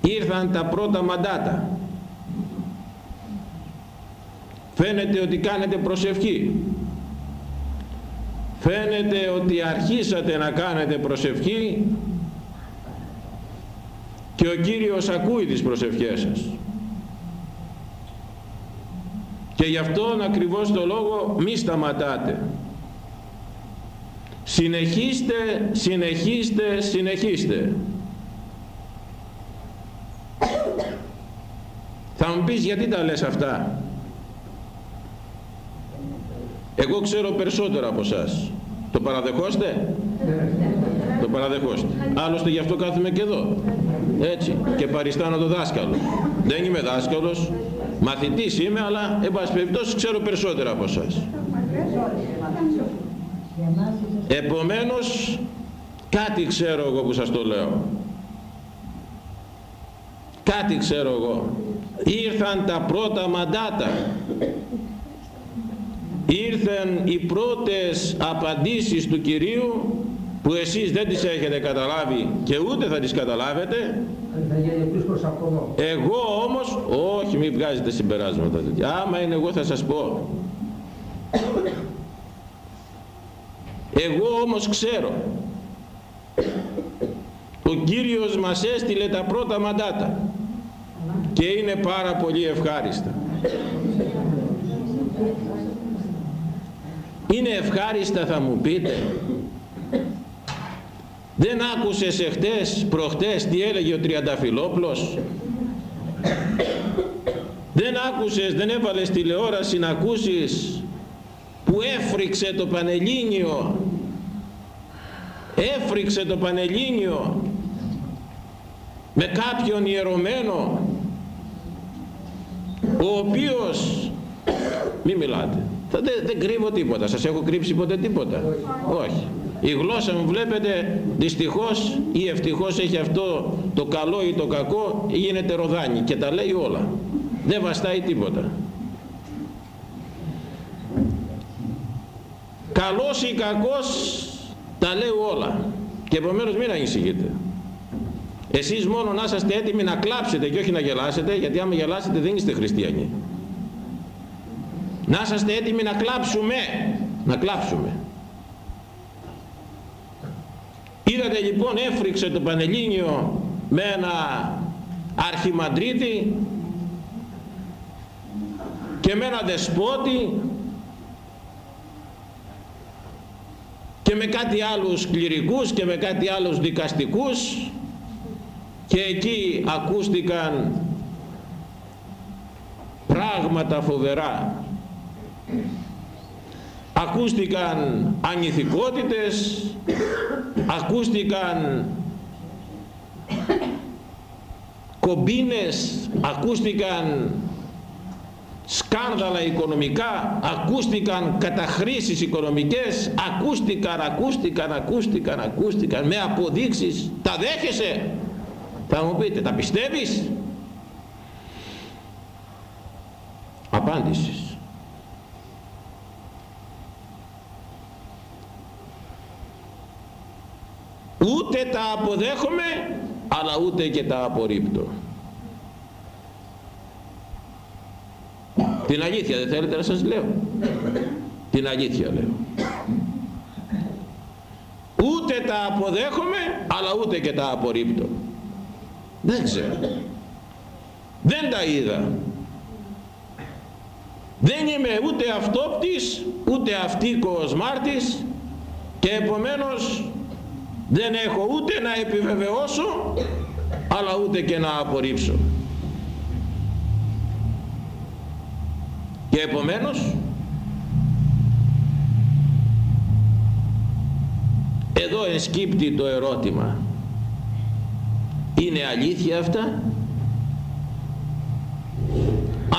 Ήρθαν τα πρώτα μαντάτα. Φαίνεται ότι κάνετε προσευχή. Φαίνεται ότι αρχίσατε να κάνετε προσευχή και ο Κύριος ακούει τις προσευχές σας. Και γι' αυτόν ακριβώς το λόγο μη σταματάτε συνεχίστε συνεχίστε συνεχίστε θα μου πεις γιατί τα λες αυτά εγώ ξέρω περισσότερο από εσάς. Το παραδεχόστε; Το παραδεχόστε. Άλλωστε γι' αυτό κάθομαι και εδώ. Έτσι. Και παριστάνω το δάσκαλο. Δεν είμαι δάσκαλος. Μαθητής είμαι, αλλά εν πάση περιπτώσει ξέρω περισσότερα από εσάς. Επομένως, κάτι ξέρω εγώ που σας το λέω. Κάτι ξέρω εγώ. Ήρθαν τα πρώτα μαντάτα. Ήρθαν οι πρώτες απαντήσεις του Κυρίου που εσείς δεν τις έχετε καταλάβει και ούτε θα τις καταλάβετε. Εγώ όμως όχι μην βγάζετε συμπεράσματα άμα είναι εγώ θα σας πω εγώ όμως ξέρω. Ο Κύριος μας έστειλε τα πρώτα μαντάτα και είναι πάρα πολύ ευχάριστα. Είναι ευχάριστα θα μου πείτε. Δεν άκουσες εχθές προχτές τι έλεγε ο Τριανταφυλόπλος δεν άκουσες δεν έβαλες τηλεόραση να ακούσεις που έφρυξε το Πανελλήνιο; Έφρυξε το Πανελλήνιο με κάποιον ιερωμένο ο οποίος μη μιλάτε δεν, δεν κρύβω τίποτα. Σας έχω κρύψει ποτέ τίποτα. Όχι. η γλώσσα μου βλέπετε δυστυχώς ή ευτυχώς έχει αυτό το καλό ή το κακό γίνεται ροδάνι και τα λέει όλα δεν βαστάει τίποτα καλός ή κακός τα λέει όλα. Και επομένως μην ανησυχείτε. Εσείς μόνο να είστε έτοιμοι να κλάψετε και όχι να γελάσετε γιατί άμα γελάσετε δεν είστε χριστιανοί. Να είστε έτοιμοι να κλάψουμε. Να κλάψουμε. Είδατε λοιπόν έφρυξε το Πανελλήνιο με ένα αρχιμαντρίτη και με ένα δεσπότη και με κάτι άλλους κληρικούς και με κάτι άλλους δικαστικούς. Και εκεί ακούστηκαν πράγματα φοβερά. Ακούστηκαν ανηθικότητες. Ακούστηκαν κομπίνες. Ακούστηκαν σκάνδαλα οικονομικά ακούστηκαν καταχρήσεις οικονομικές ακούστηκαν, ακούστηκαν, ακούστηκαν, ακούστηκαν με αποδείξεις. Τα δέχεσαι; Θα μου πείτε τα πιστεύεις; Απάντησης. Ούτε τα αποδέχομαι αλλά ούτε και τα απορρίπτω την αλήθεια δεν θέλετε να σας λέω. Την αλήθεια λέω. Ούτε τα αποδέχομαι αλλά ούτε και τα απορρίπτω. Δεν ξέρω. Δεν τα είδα. Δεν είμαι ούτε αυτόπτης ούτε αυτίκος μάρτης και επομένως δεν έχω ούτε να επιβεβαιώσω αλλά ούτε και να απορρίψω και επομένως εδώ ενσκύπτει το ερώτημα. Είναι αλήθεια αυτά;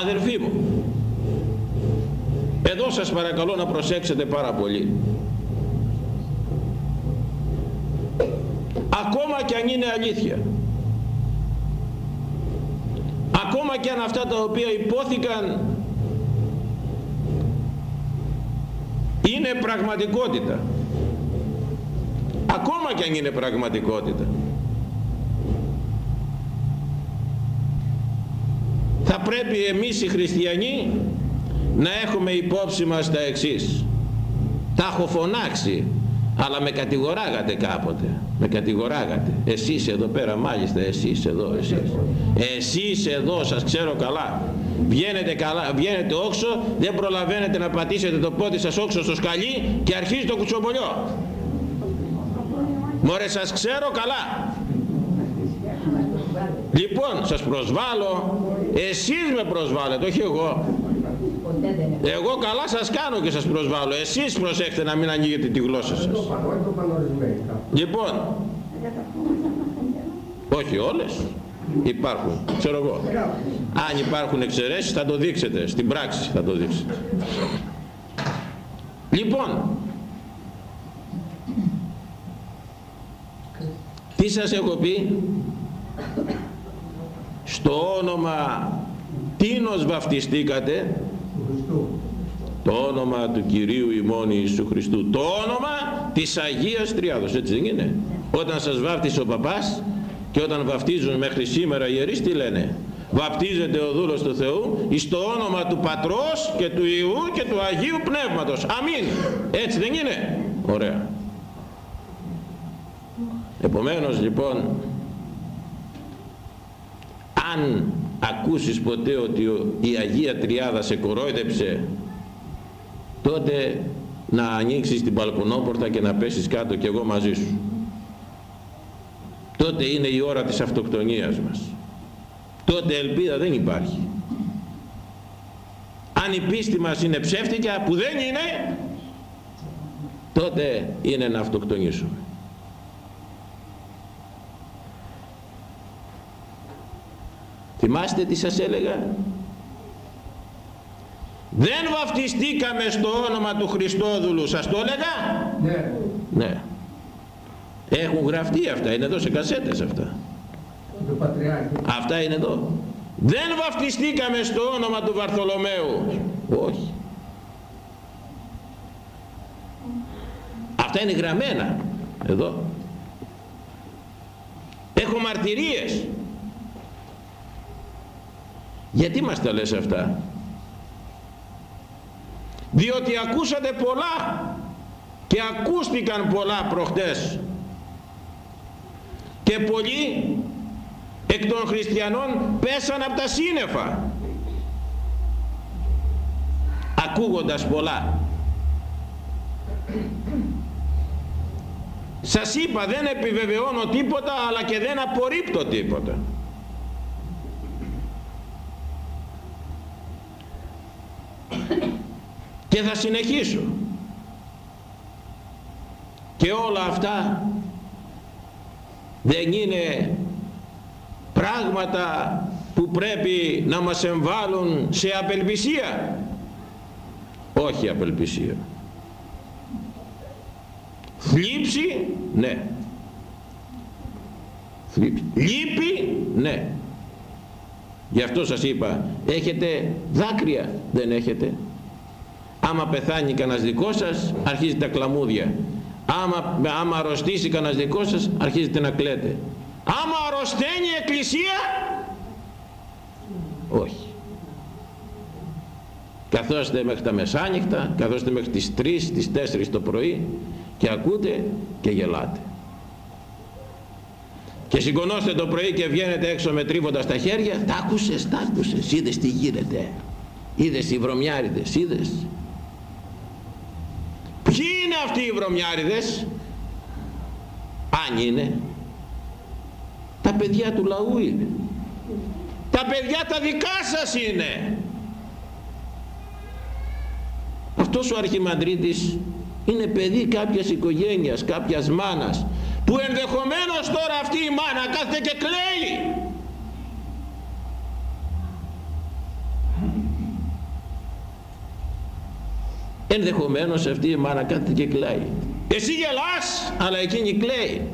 Αδερφοί μου εδώ σας παρακαλώ να προσέξετε πάρα πολύ. Ακόμα και αν είναι αλήθεια ακόμα και αν αυτά τα οποία υπόθηκαν είναι πραγματικότητα. Ακόμα και αν είναι πραγματικότητα. Θα πρέπει εμείς οι χριστιανοί να έχουμε υπόψη μας τα εξής. Τα έχω φωνάξει αλλά με κατηγοράγατε κάποτε. Με κατηγοράγατε. Εσείς εδώ πέρα μάλιστα εσείς εδώ εσείς. Εσείς εδώ σας ξέρω καλά βγαίνετε, καλά, βγαίνετε όξο δεν προλαβαίνετε να πατήσετε το πόδι σας όξο στο σκαλί και αρχίζει το κουτσομπολιό μωρέ σας ξέρω καλά λοιπόν σας προσβάλλω εσείς με προσβάλλετε όχι εγώ εγώ καλά σας κάνω και σας προσβάλλω. Εσείς προσέχετε να μην ανοίγετε τη γλώσσα σας. Λοιπόν, όχι όλες. Υπάρχουν, ξέρω εγώ. Αν υπάρχουν εξαιρέσεις θα το δείξετε, στην πράξη θα το δείξετε. Λοιπόν, τι σας έχω πει, στο όνομα τίνος βαφτιστήκατε. Το όνομα του Κυρίου ημών Ιησού Χριστού. Το όνομα της Αγίας Τριάδος έτσι δεν είναι; Όταν σας βάφτισε ο παπάς και όταν βαφτίζουν μέχρι σήμερα οι ιερείς τι λένε; Βαπτίζεται ο δούλος του Θεού εις το όνομα του Πατρός και του Ιού και του Αγίου Πνεύματος. Αμήν. Έτσι δεν είναι; Ωραία. Επομένως λοιπόν αν ακούσεις ποτέ ότι η Αγία Τριάδα σε κορόιδεψε τότε να ανοίξεις την μπαλκονόπορτα και να πέσεις κάτω και εγώ μαζί σου. Τότε είναι η ώρα της αυτοκτονίας μας τότε ελπίδα δεν υπάρχει αν η πίστη μας είναι ψεύτικα που δεν είναι τότε είναι να αυτοκτονήσουμε Θυμάστε τι σας έλεγα; Δεν βαφτιστήκαμε στο όνομα του Χριστόδουλου. Σας το έλεγα; Ναι. ναι. Έχουν γραφτεί αυτά, είναι εδώ σε κασέτες αυτά. Αυτά είναι εδώ. Δεν βαφτιστήκαμε στο όνομα του Βαρθολομαίου. Όχι. Αυτά είναι γραμμένα. Εδώ. Έχω μαρτυρίες. Γιατί μας τα λες αυτά; Διότι ακούσατε πολλά και ακούστηκαν πολλά προχτές και πολλοί εκ των χριστιανών πέσαν από τα σύννεφα. Ακούγοντας πολλά. Σας είπα δεν επιβεβαιώνω τίποτα αλλά και δεν απορρίπτω τίποτα. Και θα συνεχίσω. Και όλα αυτά δεν είναι πράγματα που πρέπει να μας εμβάλλουν σε απελπισία. Όχι απελπισία. Θλίψη ναι. Θλίψη. λύπη ναι. Γι' αυτό σας είπα έχετε δάκρυα δεν έχετε. Άμα πεθάνει κανένας δικός σας αρχίζει τα κλαμούδια. Άμα, άμα αρρωστήσει κανένας δικός σας αρχίζετε να κλαίτε άμα αρρωσταίνει η εκκλησία όχι. Καθόστε μέχρι τα μεσάνυχτα καθόστε μέχρι τις 3, τις 4 το πρωί και ακούτε και γελάτε. Και σηκωνώστε το πρωί και βγαίνετε έξω με τρίβοντα τα χέρια. Τα άκουσες, τα άκουσες, είδες τι γίνεται. Είδες οι βρωμιάριδες, είδες. Ποιοι είναι αυτοί οι βρωμιάριδες; Αν είναι τα παιδιά του λαού είναι. Τα παιδιά τα δικά σας είναι. Αυτός ο αρχιμαντρίτης είναι παιδί κάποιας οικογένειας κάποιας μάνας που ενδεχομένως τώρα αυτή η μάνα κάθεται και κλαίει. Ενδεχομένως αυτή η μάνα κάθεται και κλαίει. Εσύ γελάς αλλά εκείνη κλαίει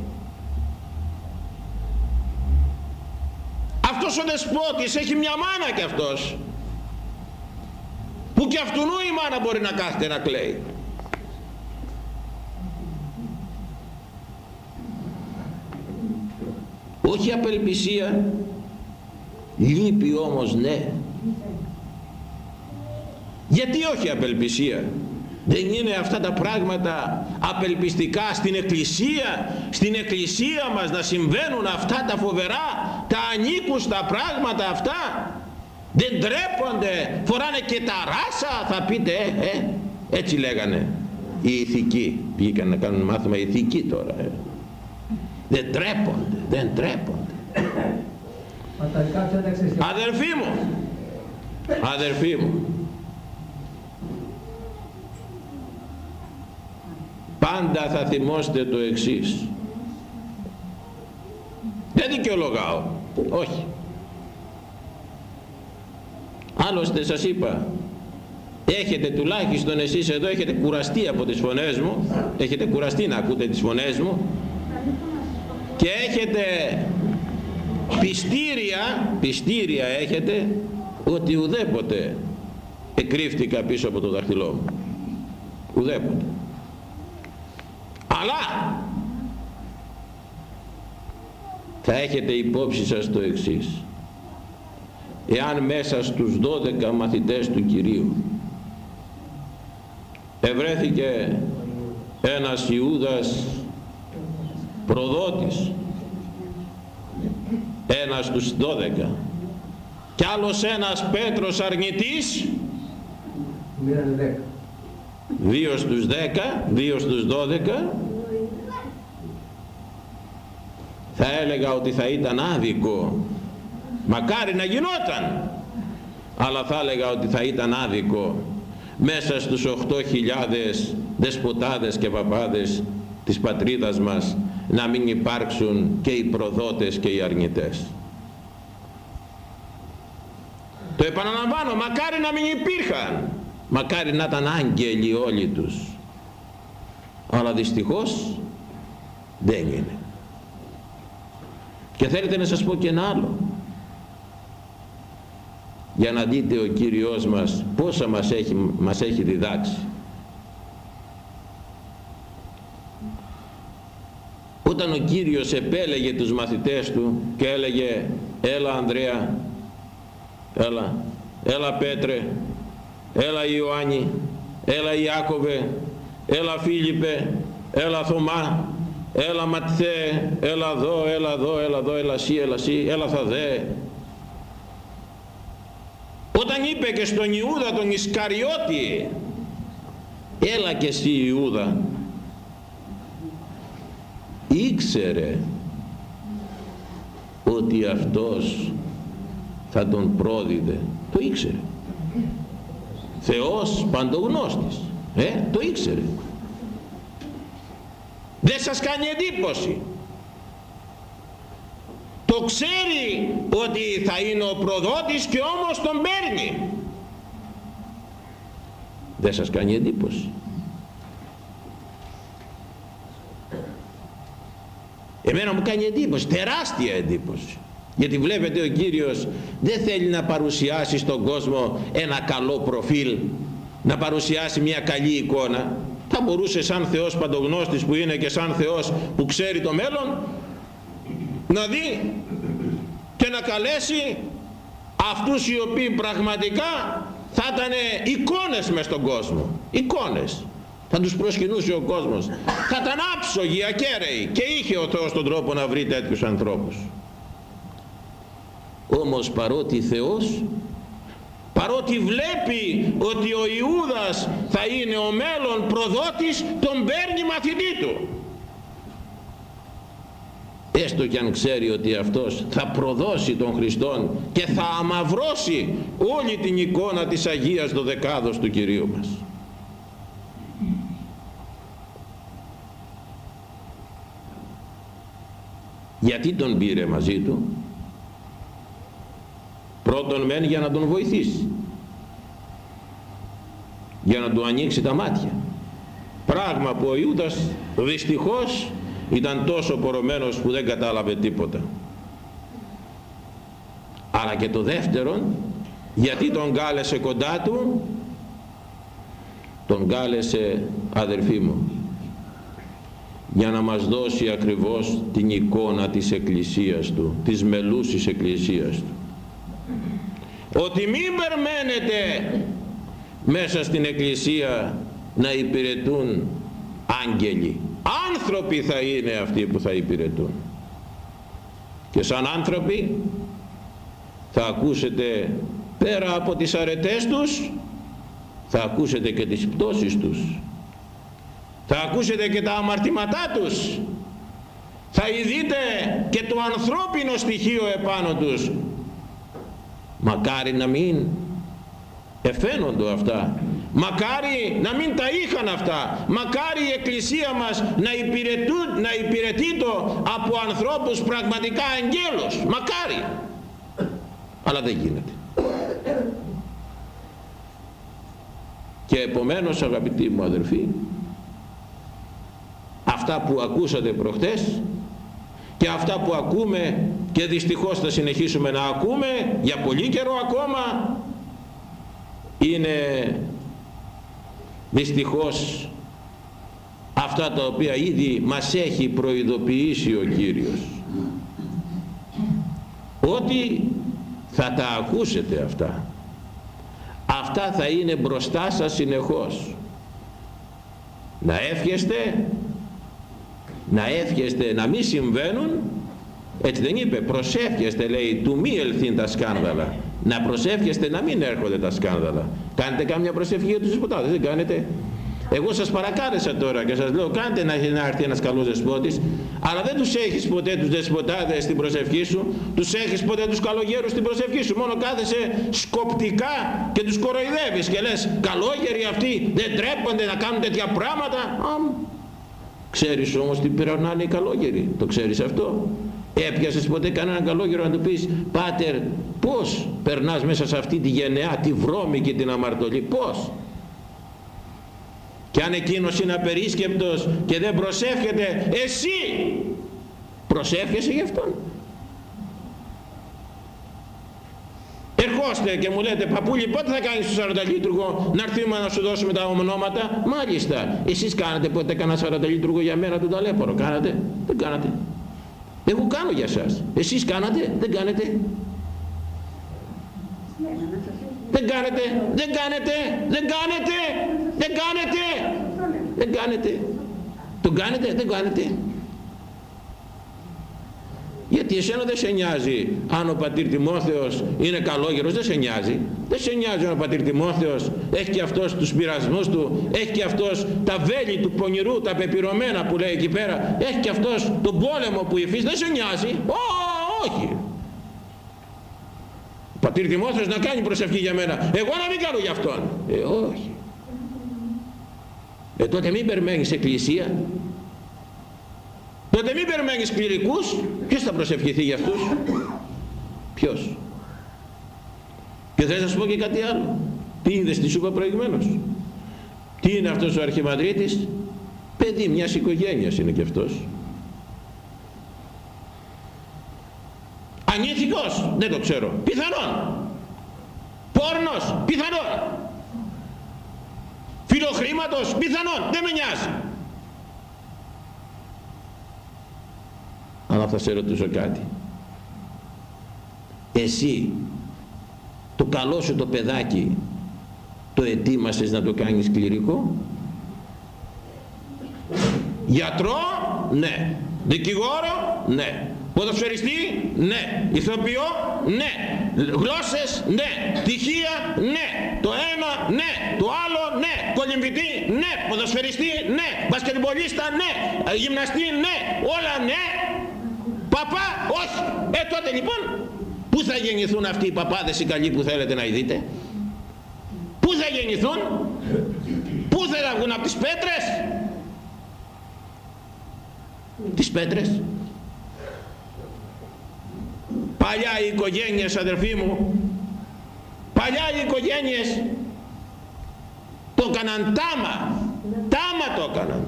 αυτός ο δεσπότης έχει μια μάνα κι αυτός που κι αυτού η μάνα μπορεί να κάθεται να κλαίει. Όχι απελπισία λύπη όμως ναι. Γιατί όχι απελπισία; Δεν είναι αυτά τα πράγματα απελπιστικά στην εκκλησία στην εκκλησία μας να συμβαίνουν αυτά τα φοβερά τα ανήκουστα πράγματα αυτά. Δεν τρέπονται φοράνε και τα ράσα θα πείτε ε, ε, έτσι λέγανε. Οι ηθικοί πήγαν να κάνουν μάθημα ηθικοί τώρα ε. δεν τρέπονται δεν τρέπονται αδερφοί μου αδερφοί μου πάντα θα θυμόστε το εξής. Δεν δικαιολογάω. Όχι. Άλλωστε σας είπα έχετε τουλάχιστον εσείς εδώ έχετε κουραστεί από τις φωνές μου έχετε κουραστεί να ακούτε τις φωνές μου και έχετε πιστήρια πιστήρια έχετε ότι ουδέποτε εκρύφτηκα πίσω από το δαχτυλό μου. Ουδέποτε αλλά θα έχετε υπόψη σας το εξής. Εάν μέσα στους 12 μαθητές του Κυρίου ευρέθηκε ένας Ιούδας προδότης ένας στους 12 κι άλλος ένας Πέτρος αρνητής δύο στους 10 δύο στους 12 θα έλεγα ότι θα ήταν άδικο. Μακάρι να γινόταν. Αλλά θα έλεγα ότι θα ήταν άδικο. Μέσα στους 8.000 δεσποτάδες και παπάδες της πατρίδας μας να μην υπάρξουν και οι προδότες και οι αρνητές. Το επαναλαμβάνω μακάρι να μην υπήρχαν. Μακάρι να ήταν άγγελοι όλοι τους. Αλλά δυστυχώς δεν είναι και θέλετε να σας πω και ένα άλλο. Για να δείτε ο Κύριος μας πόσα μας έχει, μας έχει διδάξει. Όταν ο Κύριος επέλεγε τους μαθητές του και έλεγε έλα Ανδρέα έλα έλα Πέτρε έλα Ιωάννη έλα Ιάκωβε έλα Φίλιππε έλα Θωμά έλα Ματθέ έλα εδώ έλα εδώ έλα εδώ έλα εσύ έλα εσύ έλα θα δε. Όταν είπε και στον Ιούδα τον Ισκαριώτη έλα και εσύ Ιούδα ήξερε ότι αυτός θα τον πρόδιδε το ήξερε. Θεός παντογνώστης ε, το ήξερε δεν σας κάνει εντύπωση. Το ξέρει ότι θα είναι ο προδότης και όμως τον παίρνει. Δεν σας κάνει εντύπωση. Εμένα μου κάνει εντύπωση τεράστια εντύπωση. Γιατί βλέπετε ο Κύριος δεν θέλει να παρουσιάσει στον κόσμο ένα καλό προφίλ να παρουσιάσει μια καλή εικόνα θα μπορούσε σαν Θεός παντογνώστης που είναι και σαν Θεός που ξέρει το μέλλον να δει και να καλέσει αυτούς οι οποίοι πραγματικά θα ήταν εικόνες μες στον κόσμο. Εικόνες. Θα τους προσκυνούσε ο κόσμος. Θα ήταν άψογοι, ακέραιοι και είχε ο Θεός τον τρόπο να βρει τέτοιους ανθρώπους. Όμως παρότι Θεός παρότι βλέπει ότι ο Ιούδας θα είναι ο μέλλον προδότης τον παίρνει μαθητή του. Έστω και αν ξέρει ότι αυτός θα προδώσει τον Χριστόν και θα αμαυρώσει όλη την εικόνα της Αγίας Δωδεκάδος του Κυρίου μας. Γιατί τον πήρε μαζί του; Πρώτον μεν για να τον βοηθήσει. Για να του ανοίξει τα μάτια. Πράγμα που ο Ιούδας δυστυχώς ήταν τόσο πορωμένος που δεν κατάλαβε τίποτα. Αλλά και το δεύτερον γιατί τον κάλεσε κοντά του; Τον κάλεσε αδερφή μου για να μας δώσει ακριβώς την εικόνα της Εκκλησίας του της μελούσης Εκκλησίας του ότι μην περιμένετε μέσα στην Εκκλησία να υπηρετούν άγγελοι. Άνθρωποι θα είναι αυτοί που θα υπηρετούν. Και σαν άνθρωποι θα ακούσετε πέρα από τις αρετές τους θα ακούσετε και τις πτώσεις τους. Θα ακούσετε και τα αμαρτήματά τους. Θα ειδείτε και το ανθρώπινο στοιχείο επάνω τους μακάρι να μην εφαίνονται αυτά. Μακάρι να μην τα είχαν αυτά. Μακάρι η εκκλησία μας να, υπηρετούν, να υπηρετεί το από ανθρώπους πραγματικά αγγέλους. Μακάρι. Αλλά δεν γίνεται. Και επομένως αγαπητοί μου αδερφοί αυτά που ακούσατε προχτές και αυτά που ακούμε και δυστυχώς θα συνεχίσουμε να ακούμε για πολύ καιρό ακόμα είναι δυστυχώς αυτά τα οποία ήδη μας έχει προειδοποιήσει ο Κύριος. Ότι θα τα ακούσετε αυτά. Αυτά θα είναι μπροστά σας συνεχώς. Να εύχεστε να εύχεστε να μην συμβαίνουν. Έτσι δεν είπε προσεύχεστε λέει του μη ελθύν τα σκάνδαλα να προσεύχεστε να μην έρχονται τα σκάνδαλα. Κάνετε κάμια προσευχή για τους δεσποτάδες δεν κάνετε. Εγώ σας παρακάλεσα τώρα και σας λέω κάντε να, να έρθει ένας καλός δεσπότης αλλά δεν τους έχεις ποτέ τους δεσποτάδες στην προσευχή σου. Τους έχεις ποτέ τους καλογέρους στην προσευχή σου. Μόνο κάθεσαι σκοπτικά και τους κοροϊδεύεις και λες καλόγεροι αυτοί δεν τρέπονται να κάνουν τέτοια πράγματα Ξέρεις όμως τι περνάνε οι καλόγεροι. Το ξέρεις αυτό. Έπιασες ποτέ κανέναν καλόγερο να του πεις «Πάτερ, πώς περνάς μέσα σε αυτή τη γενεά, τη βρώμη και την αμαρτωλή, πώς» και αν εκείνος είναι απερίσκεπτος και δεν προσεύχεται εσύ προσεύχεσαι γι' αυτόν ερχόστε και μου λέτε παππούλη πότε θα κάνεις το 40 λίτουργο να έρθουμε να σου δώσουμε τα ονόματα μάλιστα. Εσείς κάνατε πότε έκανα 40 λίτουργο για μένα τον ταλέπορο. Κάνατε; Δεν κάνατε. Εγώ κάνω για σας. Εσείς κάνατε; Δεν κάνετε. Δεν κάνετε, δεν κάνετε, δεν κάνετε, δεν κάνετε, δεν κάνετε. Τον κάνετε, δεν κάνετε. Γιατί εσένα δεν σε νοιάζει αν ο πατήρ Τιμόθεος είναι καλόγερος, δεν σε νοιάζει. Δεν σε νοιάζει αν ο πατήρ Τιμόθεος έχει και αυτός τους πειρασμούς του, έχει και αυτός τα βέλη του πονηρού, τα πεπειρωμένα που λέει εκεί πέρα, έχει και αυτός τον πόλεμο που υφείς, δεν σε νοιάζει. Ω, όχι. Ο πατήρ Τιμόθεος να κάνει προσευχή για μένα, εγώ να μην κάνω για αυτόν. Ε, όχι. Ε, τότε μην περιμένεις εκκλησία, τότε μην περιμένεις κληρικούς ποιος θα προσευχηθεί για αυτούς; Ποιος; Και θα σας πω και κάτι άλλο. Τι είδες τι σου είπα προηγουμένως; Τι είναι αυτός ο αρχιμανδρίτης παιδί μιας οικογένειας είναι και αυτός. Ανήθικος δεν το ξέρω. Πιθανόν. Πόρνος πιθανόν. Φιλοχρήματος πιθανόν. Δεν με νοιάζει αλλά θα σε ρωτήσω κάτι. Εσύ το καλό σου το παιδάκι το ετοίμασες να το κάνεις κληρικό; Γιατρό ναι. Δικηγόρο ναι. Ποδοσφαιριστή ναι. Ηθοποιό ναι. Γλώσσες ναι. Πτυχία ναι. Το ένα ναι. Το άλλο ναι. Κολυμβητή ναι. Ποδοσφαιριστή ναι. Μπασκετμπολίστα ναι. Γυμναστή ναι. Όλα ναι Παπά, όχι. Ε, τότε λοιπόν, πού θα γεννηθούν αυτοί οι παπάδες οι καλοί που θέλετε να ειδείτε; Πού θα γεννηθούν; Πού θα βγουν από τις πέτρες; Τις πέτρες. Παλιά οι οικογένειες αδερφοί μου, παλιά οι οικογένειες το έκαναν τάμα. Τάμα το έκαναν.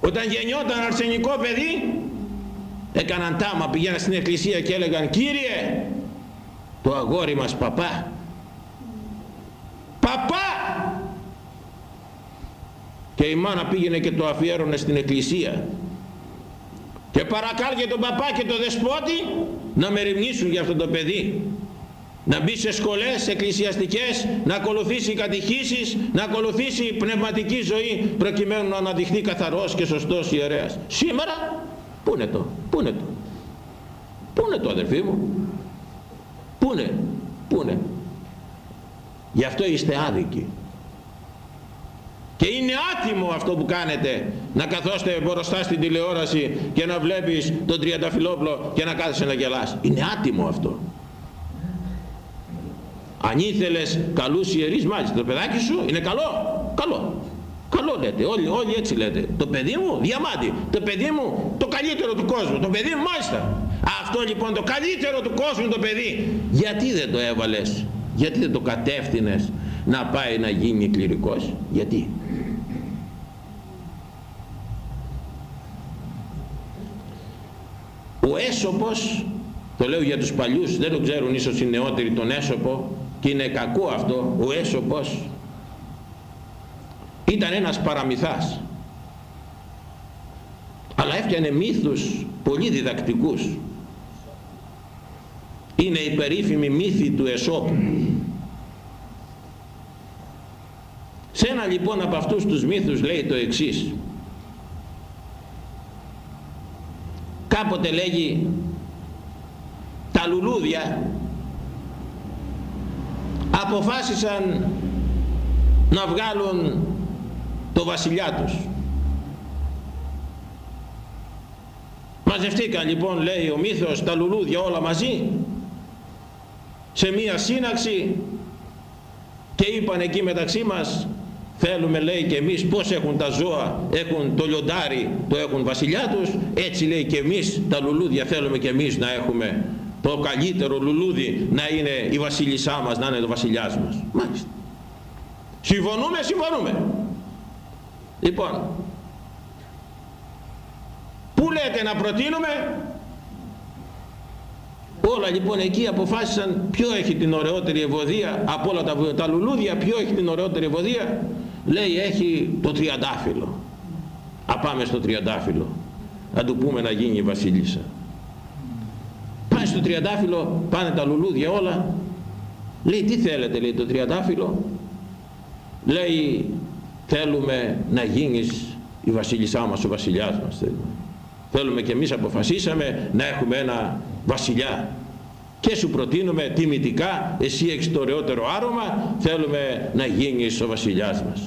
Όταν γεννιόταν αρσενικό παιδί, έκαναν τάμα πηγαίναν στην εκκλησία και έλεγαν Κύριε το αγόρι μας παπά παπά! Και η μάνα πήγαινε και το αφιέρωνε στην εκκλησία. Και παρακάλεσε τον παπά και τον δεσπότη να μεριμνήσουν για αυτό το παιδί. Να μπει σε σχολές εκκλησιαστικές, να ακολουθήσει κατηχήσεις, να ακολουθήσει πνευματική ζωή προκειμένου να αναδειχθεί καθαρός και σωστός ιερέας. Σήμερα Πού είναι το, πού είναι το, πού είναι το αδερφοί μου, πού είναι, πού είναι. Γι' αυτό είστε άδικοι. Και είναι άτιμο αυτό που κάνετε να καθόστε μπροστά στην τηλεόραση και να βλέπεις τον τριανταφυλόπλο και να κάθεσαι να γελάς. Είναι άτιμο αυτό. Αν ήθελες καλούς ιερείς μάλιστα το παιδάκι σου είναι καλό, καλό. Καλό λέτε, όλοι, όλοι έτσι λέτε. Το παιδί μου διαμάντι, το παιδί μου το καλύτερο του κόσμου, το παιδί μου μάλιστα. Αυτό λοιπόν το καλύτερο του κόσμου το παιδί. Γιατί δεν το έβαλες, γιατί δεν το κατεύθυνες να πάει να γίνει κληρικός, γιατί; Ο έσωπος, το λέω για τους παλιούς, δεν το ξέρουν ίσως οι νεότεροι τον έσωπο και είναι κακό αυτό, ο έσωπος ήταν ένας παραμυθάς. Αλλά έφτιανε μύθους πολύ διδακτικούς. Είναι η περίφημη μύθη του Εσώπου σε ένα λοιπόν από αυτούς τους μύθους λέει το εξής. Κάποτε λέγει τα λουλούδια αποφάσισαν να βγάλουν το βασιλιά τους. Μαζευτήκαν λοιπόν λέει ο μύθος τα λουλούδια όλα μαζί σε μία σύναξη και είπαν εκεί μεταξύ μας θέλουμε λέει και εμείς πως έχουν τα ζώα έχουν το λιοντάρι το έχουν βασιλιά τους έτσι λέει και εμείς τα λουλούδια θέλουμε και εμείς να έχουμε. Το καλύτερο λουλούδι να είναι η βασίλισσά μας να είναι το βασιλιάς μας μάλιστα. Συμφωνούμε συμφωνούμε Λοιπόν, πού λέτε να προτείνουμε; Όλα λοιπόν εκεί αποφάσισαν ποιο έχει την ωραιότερη ευωδία από όλα τα, τα λουλούδια, ποιο έχει την ωραιότερη ευωδία. Λέει έχει το τριαντάφυλλο. Α πάμε στο τριαντάφυλλο. Να του πούμε να γίνει η βασίλισσα. Πάει στο τριαντάφυλλο, πάνε τα λουλούδια όλα. Λέει τι θέλετε λέει το τριαντάφυλλο; Λέει θέλουμε να γίνεις η βασίλισσά μας, ο βασιλιάς μας θέλουμε. Θέλουμε και εμείς αποφασίσαμε να έχουμε ένα βασιλιά και σου προτείνουμε τιμητικά εσύ έχεις το ωραιότερο άρωμα θέλουμε να γίνεις ο βασιλιάς μας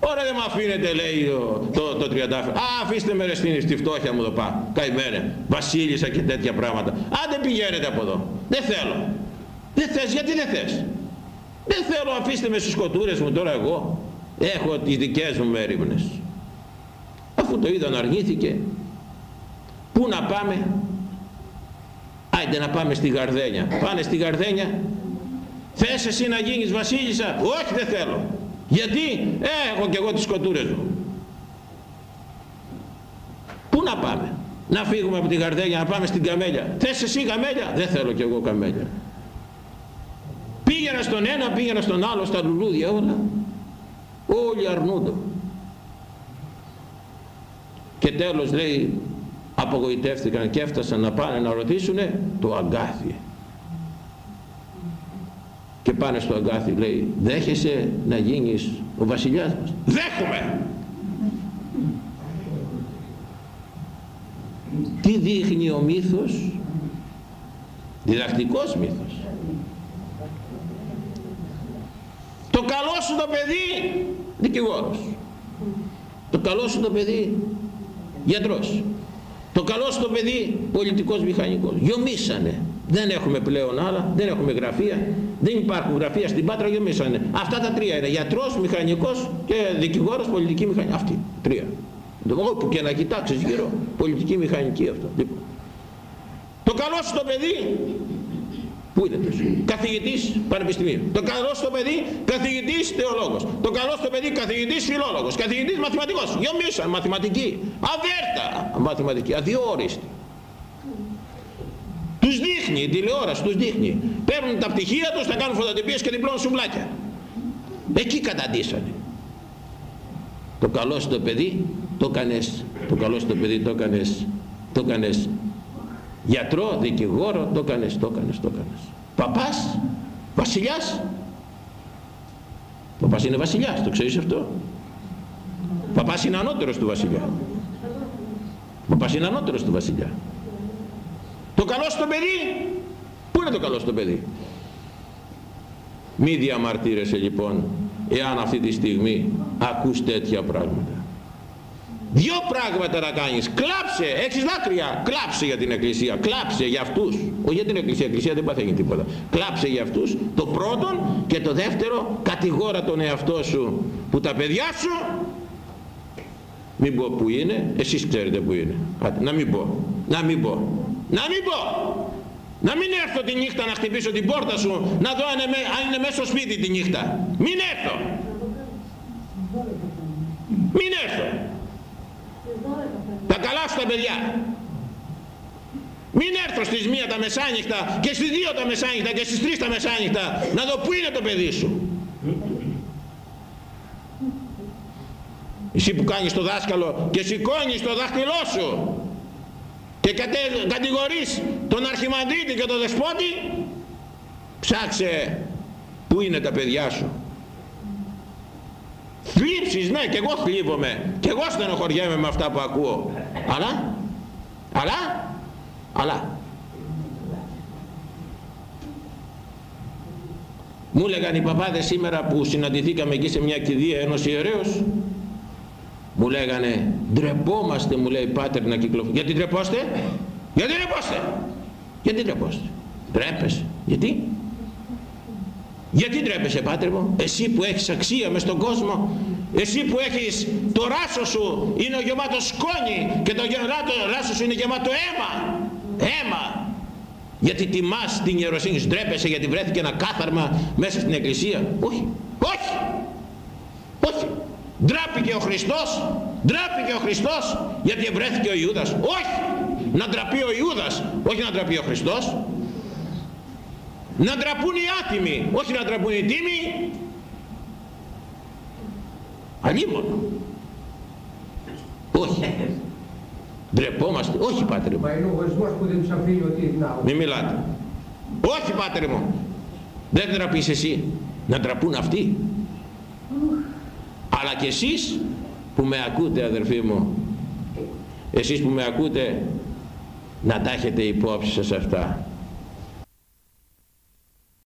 Ωραία δεν με αφήνετε λέει το, το, το τριαντάφυλλο. Α αφήστε με ρε στη φτώχεια μου εδώ πά. Καημένε. Βασίλισσα και τέτοια πράγματα. Α δεν πηγαίνετε από εδώ. Δεν θέλω. Δεν θες γιατί δεν θες; Δεν θέλω αφήστε με στις σκοτούρες μου τώρα εγώ. Έχω τις δικές μου μέρημνες. Αφού το είδαν αρνήθηκε. Πού να πάμε; Άιντε να πάμε στη Γαρδένια. Πάνε στη Γαρδένια. Θες εσύ να γίνεις βασίλισσα; Όχι δεν θέλω. Γιατί; Ε, έχω και εγώ τις σκοτούρες μου. Πού να πάμε; Να φύγουμε από τη Γαρδένια να πάμε στην Καμέλια. Θες εσύ Καμέλια; Δεν θέλω κι εγώ Καμέλια. Πήγαινα στον ένα, πήγαινα στον άλλο, στα λουλούδια όλα. Όλοι αρνούνται. Και τέλος λέει απογοητεύτηκαν και έφτασαν να πάνε να ρωτήσουν το αγκάθι. Και πάνε στο αγκάθι λέει δέχεσαι να γίνεις ο βασιλιάς μας; Δέχομαι! Τι δείχνει ο μύθος; Διδακτικός μύθος το καλό σου το παιδί δικηγόρος το καλό σου το παιδί γιατρός το καλό στο παιδί πολιτικός μηχανικός. Γιομίσανε. Δεν έχουμε πλέον άλλα, δεν έχουμε γραφεία, δεν υπάρχουν γραφεία στην Πάτρα, γιομίσανε. Αυτά τα τρία είναι. Γιατρός, μηχανικός και δικηγόρος, πολιτική μηχανική. Αυτοί, τρία. Όπου και να κοιτάξεις γύρω, πολιτική μηχανική αυτό. Λοιπόν. Το καλό στο παιδί Πού είναι τόσο. Καθηγητής πανεπιστημίου. Το καλός στο παιδί καθηγητής θεολόγος. Το καλός στο παιδί καθηγητής φιλόλογος. Καθηγητής μαθηματικός. Γιομίσαν μαθηματική. Αβέρτα μαθηματική. Αδιόριστη. Τους δείχνει η τηλεόραση, τους δείχνει. Παίρνουν τα πτυχία τους, θα κάνουν φωτοτυπίες και διπλώνουν σουβλάκια. Εκεί καταντήσανε. Το καλός στο παιδί το κάνες, το καλός στο παιδί το κάνες, το κάνες γιατρό, δικηγόρο, το έκανες, το έκανες, το έκανες. Παπάς, βασιλιάς. Παπάς είναι βασιλιάς, το ξέρεις αυτό; Παπάς είναι ανώτερος του βασιλιά. Παπάς είναι ανώτερος του βασιλιά. Το καλό στο παιδί, πού είναι το καλό στο παιδί; Μη διαμαρτύρεσαι λοιπόν, εάν αυτή τη στιγμή ακούς τέτοια πράγματα. Δυο πράγματα να κάνεις. Κλάψε, έχεις δάκρυα. Κλάψε για την εκκλησία. Κλάψε για αυτούς. Όχι για την εκκλησία. Η εκκλησία δεν παθαίνει τίποτα. Κλάψε για αυτούς. Το πρώτον και το δεύτερο κατηγόρα τον εαυτό σου που τα παιδιά σου μην πω που είναι, εσείς ξέρετε που είναι. Να μην πω. Να μην πω. Να μην πω. Να μην έρθω τη νύχτα να χτυπήσω την πόρτα σου να δω αν είναι μέσα στο σπίτι τη νύχτα. Μην έρθω. Μην έρθω. Τα καλά σου τα παιδιά. Μην έρθω στις μία τα μεσάνυχτα και στις δύο τα μεσάνυχτα και στις τρεις τα μεσάνυχτα να δω πού είναι το παιδί σου. Εσύ που κάνεις το δάσκαλο και σηκώνεις το δάχτυλό σου και κατηγορείς τον αρχιμανδρίτη και τον δεσπότη ψάξε πού είναι τα παιδιά σου Θλίψεις, ναι, και εγώ θλίβομαι. Και εγώ στενοχωριέμαι με αυτά που ακούω. Αλλά, αλλά, αλλά. Μου έλεγαν οι παπάδες σήμερα που συναντηθήκαμε εκεί σε μια κηδεία ενός ιερέως, μου λέγανε ντρεπόμαστε μου λέει πάτερ να κυκλοφορεί. Γιατί ντρεπόστε, γιατί ντρεπόστε, γιατί ντρεπόστε. Ντρέπεσαι, γιατί, γιατί ντρέπεσαι πάτερ μου, εσύ που έχεις αξία μες στον κόσμο, εσύ που έχεις το ράσος σου είναι γεμάτος σκόνη και το ράσος σου είναι γεμάτο αίμα, αίμα. Γιατί τιμάς την ιεροσύνη, ντρέπεσαι γιατί βρέθηκε ένα κάθαρμα μέσα στην εκκλησία; Όχι, όχι, όχι. ντράπηκε ο Χριστός ντράπηκε ο Χριστός γιατί ευρέθηκε ο Ιούδας όχι να ντραπεί ο Ιούδας όχι να ντραπεί ο Χριστός να ντραπούν οι άτιμοι όχι να ντραπούν οι τίμοι. Αλλήμον όχι. Ντρεπόμαστε. Όχι πάτερ μου. Μα είναι ο εγωισμός που δεν τους αφήνει ότι να... μη μιλάτε. Όχι πάτερ μου. Δεν ντραπείς εσύ. Να ντραπούν αυτοί. Αλλά και εσείς που με ακούτε αδερφοί μου εσείς που με ακούτε να τα έχετε υπόψη σας αυτά